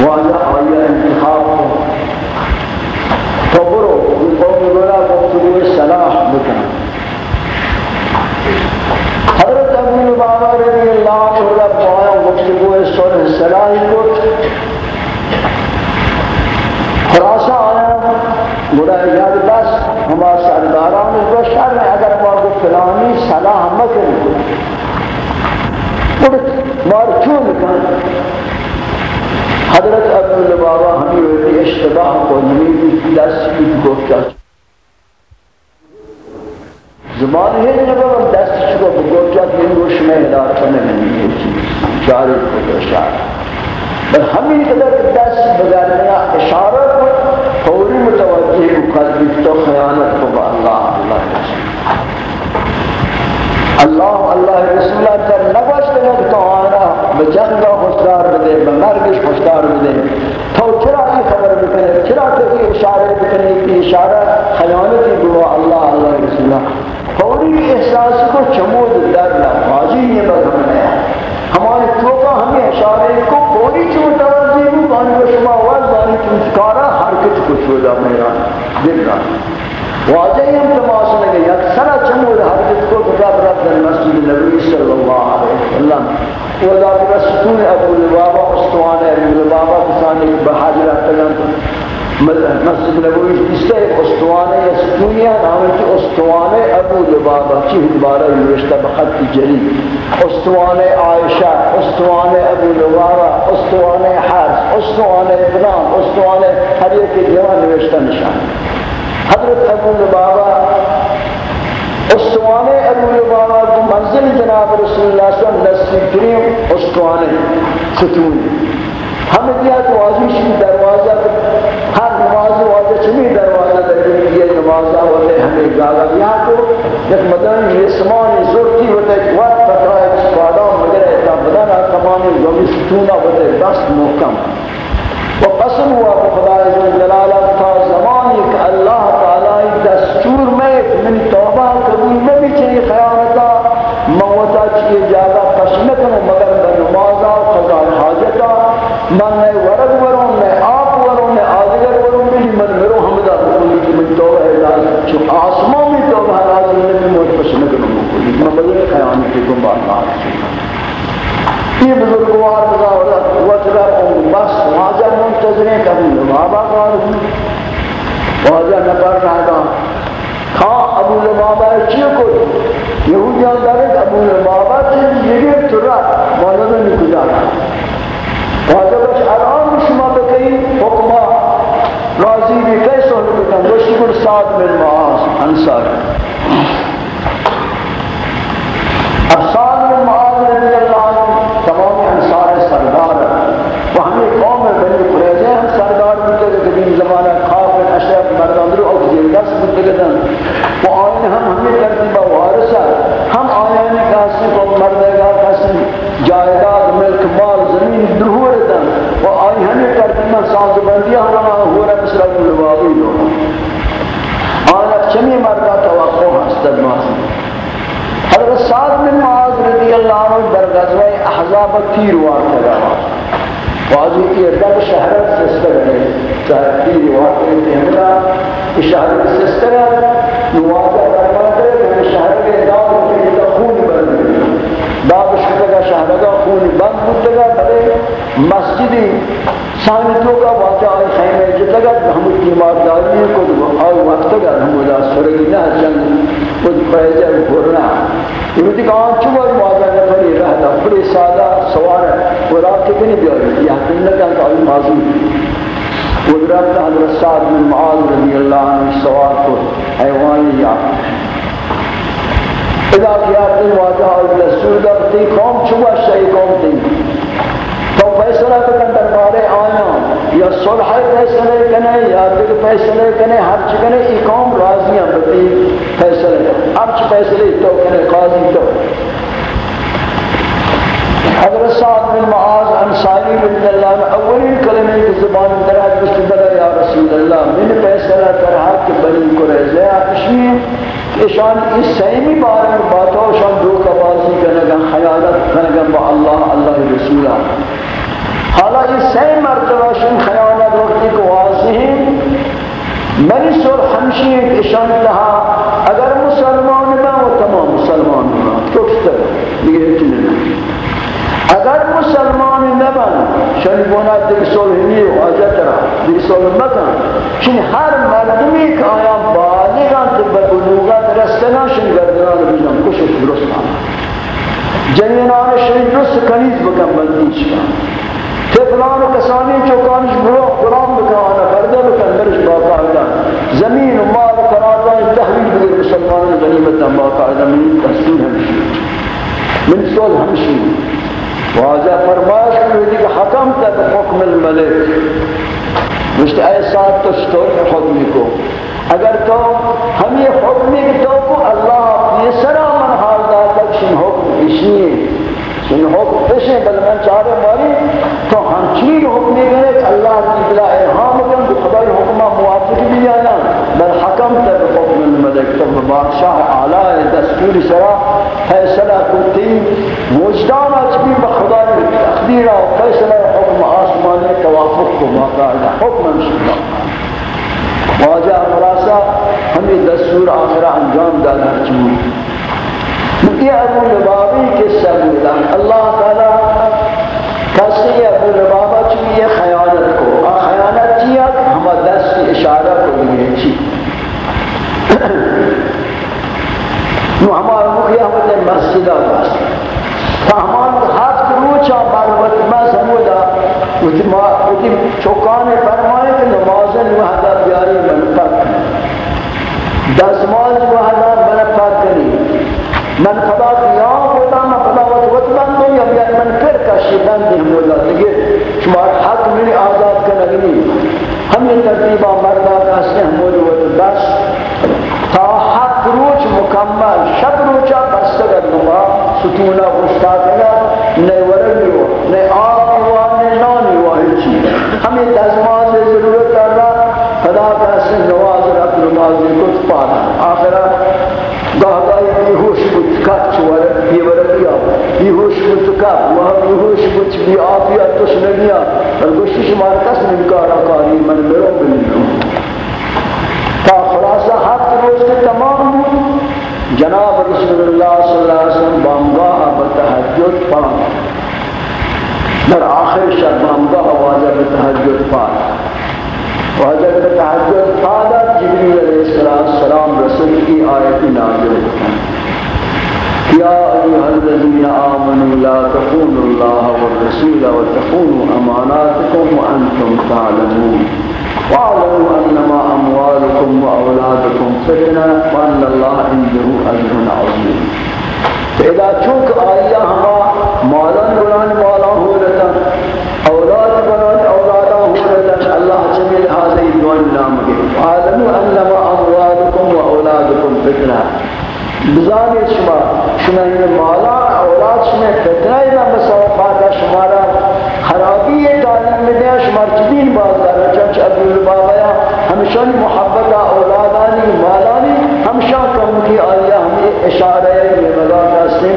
واضح آیا انتخاب کو تو برو قوم بلا گفتگو صلاح بکن۔ حضرت ابو لبابہ رضی اللہ عنہ دعایا گفتگو صلح صلاحی کو خلاصہ آیا گوڑا یاد بس ہما سرداران کو شر میں اگر ما کو فلانی صلاح مکن گوڑا مار چون کن حضرت ابو لبابا ہمیں ہوتی اشتباہ کو نمی دست کی گفتا زمان ہے جب ہم دست چکو بگوچا کہ ان گوش میں ہدایت کرنے نہیں ہے چیز جاری کو تو بل ہمیں قدر دست بگرنا اشارہ فوری متوجہ قلبی تو خیانت کو با اللہ اللہ رسول۔ اللہ اللہ رسولہ تر نگوشت لگ تو آنا بجنگا خوشدار بدے بمرگش خوشدار بدے تو چرا کی خبر بکنے چرا کی اشارہ بکنے کی اشارہ خیانتی بوا اللہ اللہ رسولہ فوری احساس کو چمود در نہ واجی یہ بغم ہے ہمارے توقع ہمیں کو فوری چوتا رضی بانی کو شما آواز بانی چونچکارا ہر کچھ کچھ ہو جا میرا دل رہا واجہ ہم تماس لگے یکسر چمود کچھ کو کتاب رب در مسجد نبی صلی اللہ علیہ وسلم۔ ولا برستون ابو لبابا استوان ابو لبابا کسانی بحاجرہ اتلن مسجد نبوی جسے استوان یا ستونیا نامی کی استوان ابو لبابا چیز بارہ یوشتہ بخط جلی۔ استوان عائشہ استوان ابو لبابا استوان حرس استوان ابنان استوان ہر ایک دیوان نوشتہ نشان۔ حضرت ابو لبابا اسوانے ابو لبابا کو منزل جناب رسول اللہ صلی اللہ علیہ وسلم کریم اسوانے ستون ہم دیا تو واضح دروازہ ہر نماز واضح چمی دروازہ در یہ نمازہ ہوتے ہمیں گاگا یہاں تو ایک مدن یہ سمانی زورتی ہوتے وقت پترائے سپادا مگر ایتا بدن تمامی زومی ستونہ ہوتے دست محکم۔ و قسم ہوا کہ خدا عزیز جلالہ تا زمانی کہ اللہ تعالی دستور میں من توبہ قبول میں بھی چاہیے خیانتا موتا چیئے جاگا قسمتن مگر میں نمازا خدا حاجتا من نے ورد ورون میں آپ ورون میں آدگر ورون بھی من مرو حمدہ بکلی کی من توبہ اعلان چو آسمان میں تو توبہ حاضر میں بھی موت قسمتن بکلی میں بدل خیانتی کو بات نہ یہ بزرگوار بزاورت وجرہ ام بس واجہ منتظریں کبھی لبابا کار ہوئی واجہ نبر رہا کھا ہاں، ابو لبابا چیئے کوئی؟ یہودیان دارت ابو لبابا چیئے یہ ترہ واجہ نے کجا واجہ بچ آرام شما بکئی حکمہ بھی کیسے حکمتاں وہ شکر ساتھ من معاذ انصار سردار وہ ہمیں قوم میں بنی قریضے ساتھ سردار معاذ رضی قدیم زمانہ خواب اشرف مردان رو او زیردست بودگدن وہ آئین ہم ہمیں ترتیبہ اسلام در غزوه احزاب تیر وارد کرد بعضی که شهر سستر تیر وارد کرد شهر سستر نواز درمان داد خون بند ہوتے گا بڑے مسجدی سانتوں کا واقعہ آئی خیمے جتا گا ہم کی مارداری کو آئی وقت گا ہم ادا سرگی نہ چند خود پریجر بھرنا۔ یہ بھی کہاں چوبر واقعہ نفری رہتا بڑی سادہ سوار ہے وہ رات کے بھی بیاری یہ حکم نہ کہا کہ آئی معذور قدرت حضرت سعد بن معاذ رضی اللہ عنہ سوار کو حیوانی یا پیدا کیا تی واجہ اور دستور دکتی قوم چوہ شئی قوم تی تو فیصلہ بکن در دربارے آیا یا صلح فیصلے کنے یا دیکھ فیصلے کنے ہر چکنے ای قوم راضیاں بتی فیصلے ہر چ فیصلے تو کنے قاضی تو. حضرت صاحب بن معاذ انصاری بن اللہ نے اولین کلمے کی زبان درات بسم رسول اللہ من فیصلہ طرح کہ بنی قریظہ اشمی اشان اس سیمی بارے میں باتوں شان دو کا بازی کرنگا خیالت کرنگا با اللہ اللہ رسولہ حالا یہ سی مرتبہ شن خیالت وقتی کو واضح ہیں منی سور ہمشی اشان لہا اگر مسلمان میں وہ تمام مسلمان ہونا تو کس طرح یہ چنین اگر مسلمان نبن شنی بونا دیکھ صلحنی و حاجت را دیکھ صلح مکن. چنی ہر مردمی که آیا بالغان تب بلوغت رستنا شنی گردنان بیجن کشش درست آنا جنینان شنی درست کنیز بکن بندیش کن. تفلان و کسانی چوکانش برو قرآن بکن آنا فرده بکن برش باقا آدم زمین و مال و قراران تحویل بگر مسلمان غنیمتا باقا آدم من دستور ہمشی من صلح ہمشی واضح فرماش کہ کہ حکم تک حکم الملک۔ مشت اے ساتھ تو شتور حکم کو۔ اگر تو ہم یہ حکم تو کو اللہ یہ سرا من حال دا تک شن حکم اشنی شن حکم پشے بل من چارے ماری۔ تو ہم چیر حکم گئے اللہ کی بلا ارحام کن تو خدای حکمہ موافق بھی آنا بل حکم تک حکم الملک۔ تو بادشاہ اعلی دستور سرا، فیصلہ کرتی وجدان اچھی بخدا تقدیر و فیصلہ، حکم آسمان توافق کو باقاعدہ، حکم شکا واجہ مراسا، ہمیں دستور آخرہ انجام دانا چون یہ ابو لبابی کے سبولا اللہ تعالی کسی ابو لبابا چون یہ خیانت کو۔ آ، خیانت کیا ہم دست اشارہ کو لیے چی۔ نو، ہمارا مخیہ ہمیں مسجدہ بس۔ فهمان ہفت روچا معلومت ما سمودا وچ ما وچ چوکان فرمائے کہ نماز وحدہ بیاری من پاک دسماز وحدہ من پاک کنی من خدا قیام ہوتا میں خدا وقت وقت بندوں یا بیار من پھر کا شیطان دی ہمودا دیگے شما حق منی آزاد کنگنی ہم یہ ترتیبہ مردہ کا سے ہمودا وقت بس تا حق روچ مکمل شب روچا بستگر نماز ستونہ گشتاکنا نئے ورگی ہو، نئے آب ہوا، نئے نانی ہوا ہیچی ہمیں دزمان سے ضرورت کر رہا خدا کا حسن نواز رب نماز نمازی کچھ پانا آخرہ گاہ گاہی بیہوش کچھ کچھ کت چوار بیورگی آب۔ بیہوش کچھ کت وہاں بیہوش کچھ بی آفیا تش نگیا اور گشتی شمار کس نمکارا کاری من برو بلنو تا جناب رسول اللہ صلی اللہ علیہ وسلم بامگاہ بتحجد پان در آخر شب بامگاہ واجب بتحجد پان واجب بتحجد پان جبریل علیہ السلام رسول کی آیت نازل یا ایها الذین آمنوا لا تخونوا الله والرسول وتخونوا اماناتكم وانتم تعلمون۔ واعلموا انما اموالكم واولادكم فتنه وان الله عنده اجر عظيم. فاذا چونک آیا ہما مالان بلان مالا ہو رہتا، اولاد بلان اولادا ہو رہتا، اللہ جمیل حاضر دوان نام گے واعلموا انما اموالكم واولادكم فتنه بزانی شما شما این مالا اولاد، شما فتنه اینا مسافات شمارا خرابی تعلیم میں دیا شمار چدین بازار چنچ ابو البابیا ہمشان محبت اولادانی، مالانی ہمشان کم کی آیا ہمیں اشارہ ہے، یہ مگا کاسے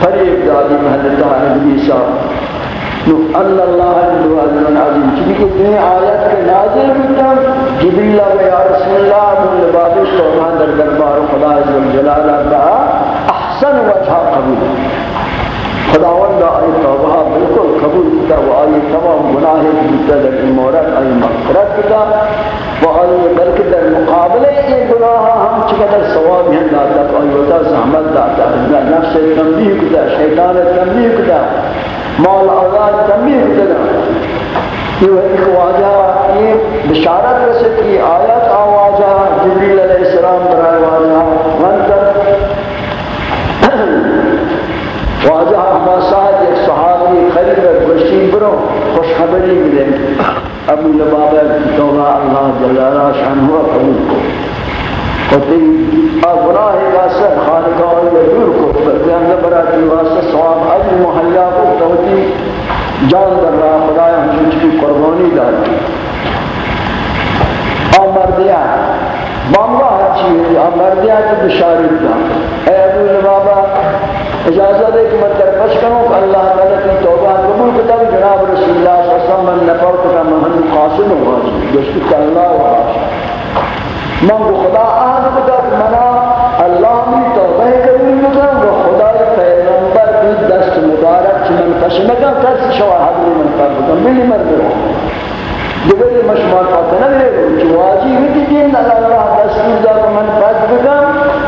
فریب دادی محلتا نبی صاحب نو، اللہ اللہ علیہ وسلم عظیم چونکہ اتنی آیت کے نازل ہوتا جبریل و یا رسول اللہ ابو البابی تو در دربار خدا عز و جلالہ کہا احسن وجہ قبول۔ خداوند آئی توبہ بالکل آئی تمام گناہ کتا در امورت آئی مغفرت کتا و آئی بلکہ در مقابلے یہ گناہ ہم چقدر ثواب ہیں داتا آئی وطا زحمت داتا نفس تنبیہ کتا شیطان تنبیہ کتا مال آزاد تنبیہ کتا یہ ایک واجہ یہ بشارت رسد کی آیت آواجہ جبریل علیہ السلام برائے واجہ وانتر بڑے ملے۔ ابو لبابہ توبہ اللہ جلالا شان ہوا قبول کو۔ قطعی خالقہ کو کو توتی جان در راہ کی قربانی اور اچھی ہاں ہے ہاں اور کی اے ابو کہ میں کروں کہ اللہ تعالیٰ کی صلی اللہ علیہ من قاسم ہوا جی جشتی کہ اللہ ہوا من کو خدا آن کتا منا اللہ می توبہ قبول مکن و خدا پیغمبر بھی دست مبارک چی من کشمکا کس شوا حضر من کر بکن ملی مرد رو. دیگر مشمار پاتا نگرے رو چی واجی ہوتی جن اللہ اللہ دستور دا من پاس بکن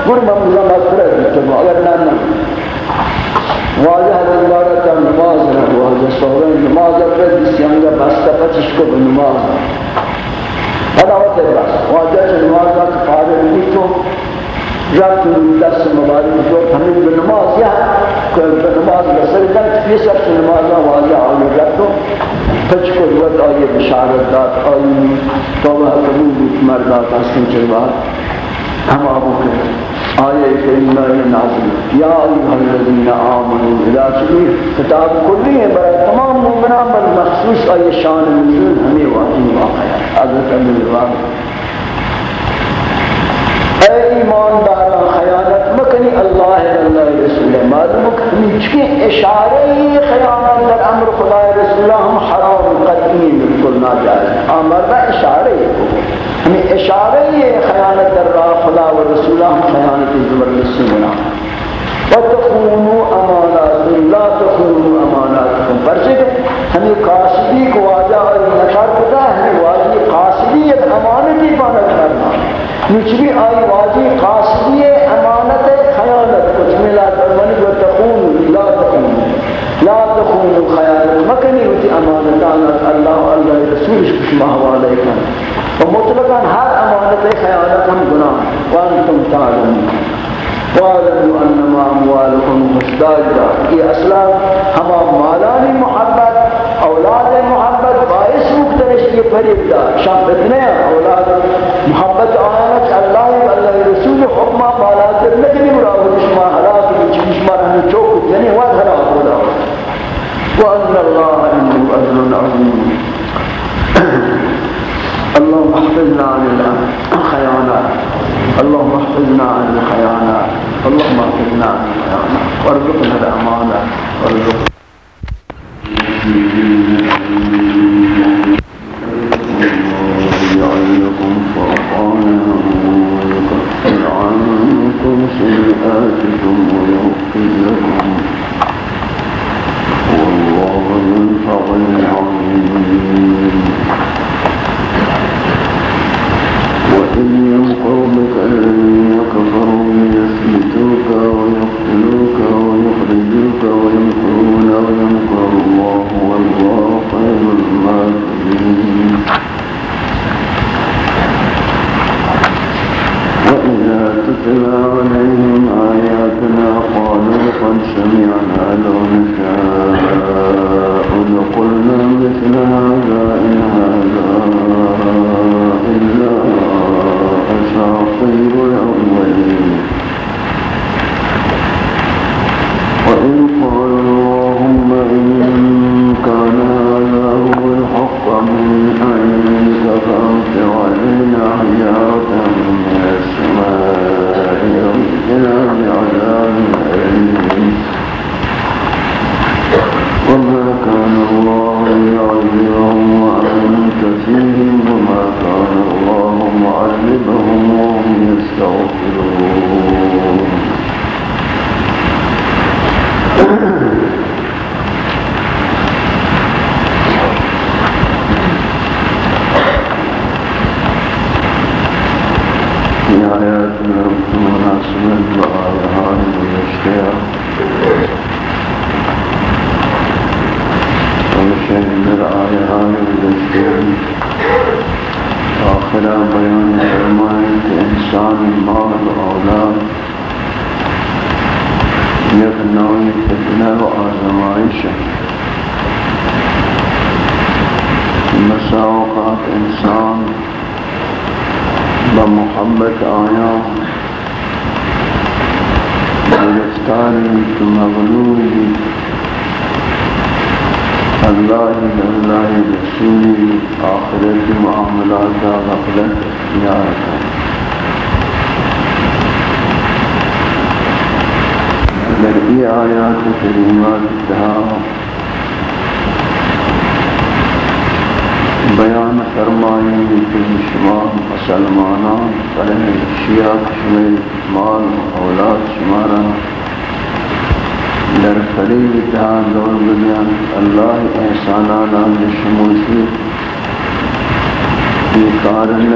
گر من بزن مغفرت بکن اگر نہ نہ واجہ دوبارہ کا Hoca sonra namaz evvel isyanda basta patişko bu namaz. Hada o tebras. نماز adet namazda kıfare تو رفت تو دست مبارک تو همین بنماز یا که بنماز نماز بسر کرد یه شب نماز واضح آنی تو و کو رد آیه بشارت داد آیه توبه قبول بود مردات هستن چربات ہم آبو کے آئے کریمہ یہ نازل یا ایوہ الذین آمنوا اذا چلی کتاب کلی ہے برای تمام مومنان پر مخصوص آئے شان نزول ہمیں واقعی واقع حضرت ابن اے ایمان دار معلوم کہ چکی اشارے خیانت در امر خدا رسول ہم حرام قطعی بالکل ناجائز امر ہاں، اشارے ہمیں اشارہ یہ خیانت در راہ خدا و رسولہ ہم خیانت زبردستی بنا۔ وَتَخُونُوا أَمَانَاتُ لَا تَخُونُوا أَمَانَاتُكُمْ۔ پرچہ ہمیں قاصدی کو واجہ اور نشار کتا ہے واجی قاصدی ایک امانتی پانت کرنا۔ نچلی آئی واجی قاصدی امانت خیانت کچھ ملا ترمنی وَتَخُونُوا لَا تَخُونُوا لا تخونوا خیانت مکنی ہوتی امانتانا اللہ و اللہ رسولش کچھ محوالے کرنا ومطلقا هر امانت خیانت ہم گناہ وانتم تعلمون. وعلموا انما اموالكم مستاجرہ یہ اصلا ہما مالانی محبت، اولاد محبت، باعث مختلف یہ فریب دا شام فتنے اولاد محبت آیانت اللہ اللہ رسول حکمہ بالا در نگنی مراود شما حلاق بچی شما رہنے چوک یعنی واد حلاق ہودا وان اللہ انہو اجر عظیم اللهم احفظنا عن الخيانات. اللهم احفظنا عن الخيانات. اللهم احفظنا عن الخيانات. وارزقنا الأمانة. وارزقنا يجعلكم فرقانا ويكفر عنكم سيئاتكم ويغفر لكم. تتلى عليهم آياتنا قالوا قد سمعنا لو نشاء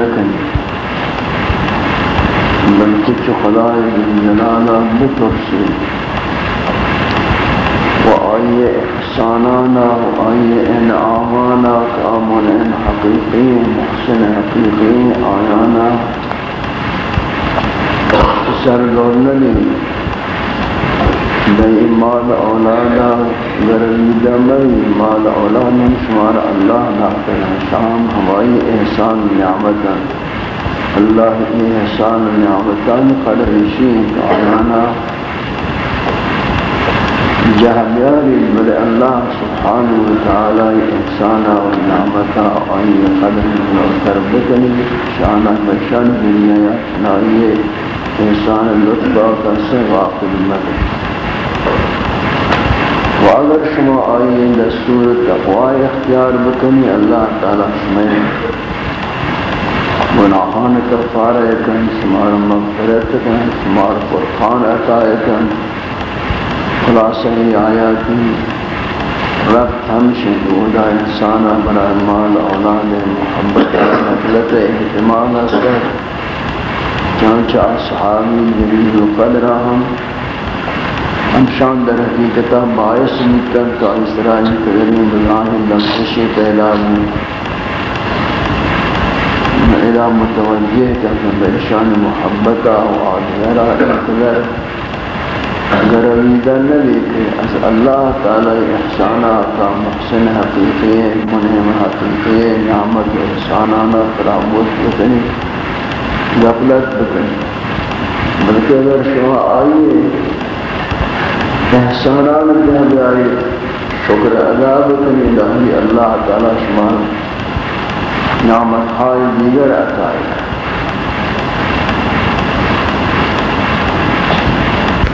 کار لکن بلکہ خدای جلالا بترسی وآئی احسانانا وآئی انعامانا کامل ان حقیقی محسن حقیقی آیانہ آیانا سرگوننی بئی مال اولادا گرمیدہ مئی مال اولادا شمار اللہ ناکر شام ہوائی احسان نعمتا اللہ احسان نعمتا قدر شیئن آیانا جہبیاری بل اللہ سبحانہ وتعالی احسانہ و نعمتہ آئی قدر نوتر بکنی شانہ بشان دنیا نائیے احسان لطفہ کا سے واقع مدد و اگر شما آئی دستور تقوی اختیار بکنی اللہ تعالی شمائے گناہان کفارہ کن شمار مغفرت کن شمار فرقان عطائے کن خلاصہ آیاتی رب ہمشہ دودا انسانا برای مال اولاد محبت نقلت احتمال اثر چانچہ اصحابی جلیل و قدر ہم ہم شان در حقیقتا باعث یعنی مکر کا اسرائی قدرین بلان لمحشی تیلابی الہ متوجہ کہ بشان محبتا و آدھرہ اقدر اگر امیدہ نبی کہ از اللہ تعالی احسانات محسن حقیقی منہم حقیقی نعمت و احسانانا فراموش بکنی، غفلت بکنی۔ بلکہ اگر شما آئیے احسانات جہاں آئیے شکر ادا بکنی لہی اللہ تعالی شما نعمت ہائی دیگر عطائی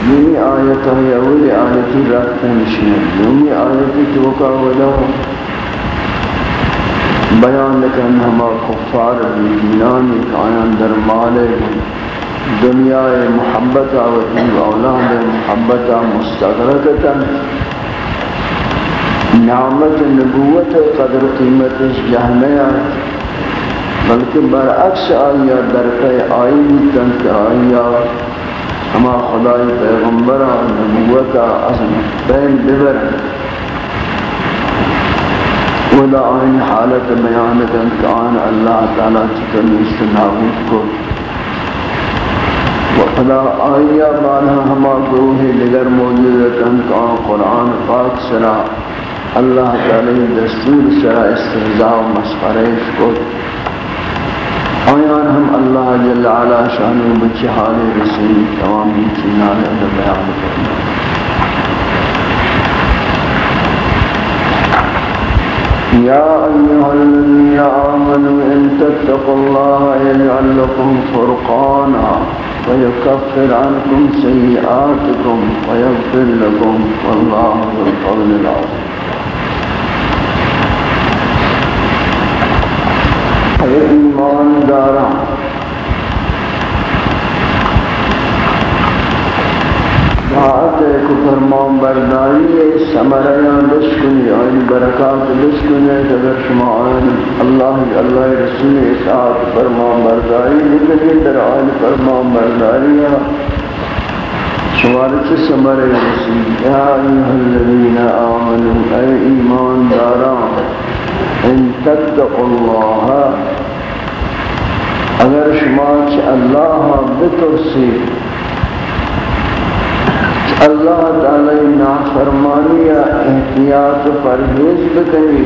دومی آیت ہے اولی آیتی رکھتے نشنے دومی آیتی توقع ولا بیان لکن ہما کفار دینانی کائن در مال دنیا محبت آوتی أولاد محبت مستغرقتا نعمت نبوت قدر قیمت جہنیا بلکہ برعکس آیا در پہ آئی بودتن کہ آیا ہما خدای پیغمبر نبوتا عظم بین ببر ولا آئین حالت بیانت انتعان اللہ تعالی چکن استنابود کو وقلا آئیا بانا ہما گروہ لگر موجودت انتعان قرآن پاک سرا اللہ تعالی دستور سرا استغذاء و مسخرش کو۔ آیان ہم اللہ جل علا شان و بچی حال رسول تمامی چینان اندر بیان کرنا۔ يا أيها الذين آمنوا إن تتقوا الله يجعل لكم فرقانا۔ ويكفر عنكم سيئاتكم ويغفر لكم والله ذو الفضل العظيم ایمان دارا. طاعت کو فرمان برداری سمریان لشکنی آئین برکات لشکنی اگر شما آئین اللہ اللہ رسول اطاعت فرمان برداری لکنی در آئین فرمان برداری شوارت سمر رسول یا ایوہ الذین آمنوا، اے ایمان داران ان تتقوا الله اگر شما چ اللہ ہاں، بترسی اللہ تعالی نافرمانی یا احتیاط پرہیز بکنی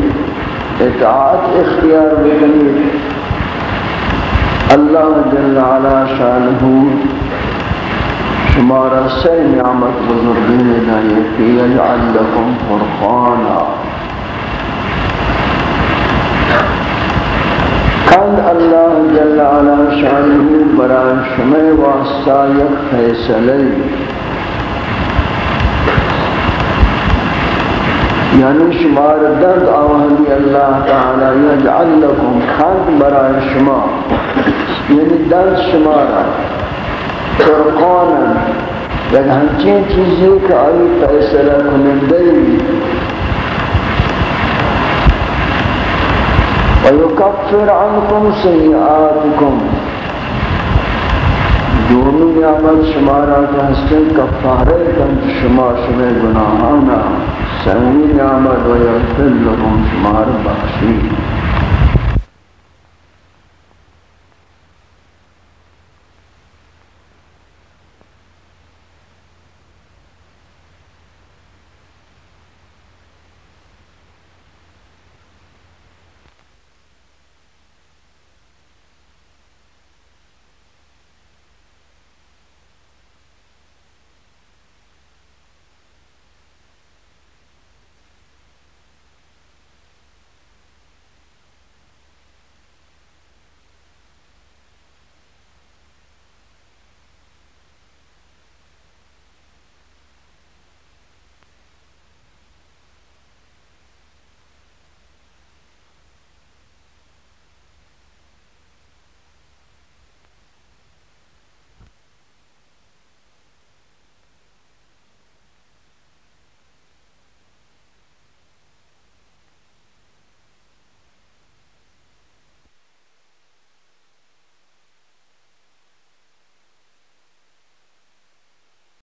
اطاعت اختیار بکنی اللہ جل علا شانہ شمارا سے نعمت بزرگین دائیں کہ یجعل لکم فرقانا۔ کن اللہ جل علا شانہ برا شمع واسطہ یک فیصلی یعنی شمار درد آوہدی اللہ تعالی یجعل لکم خند برا شما. یعنی درد شمارا فرقانا یک ہنچین چیزی کہ آئی فیصلہ کنندے ويكفر عنكم سيئاتكم دونوں نعمت شمارا کا حسن کفارے کن شما شما گناہانا سہمی نعمت و ویغفر لکم شمار بخشی۔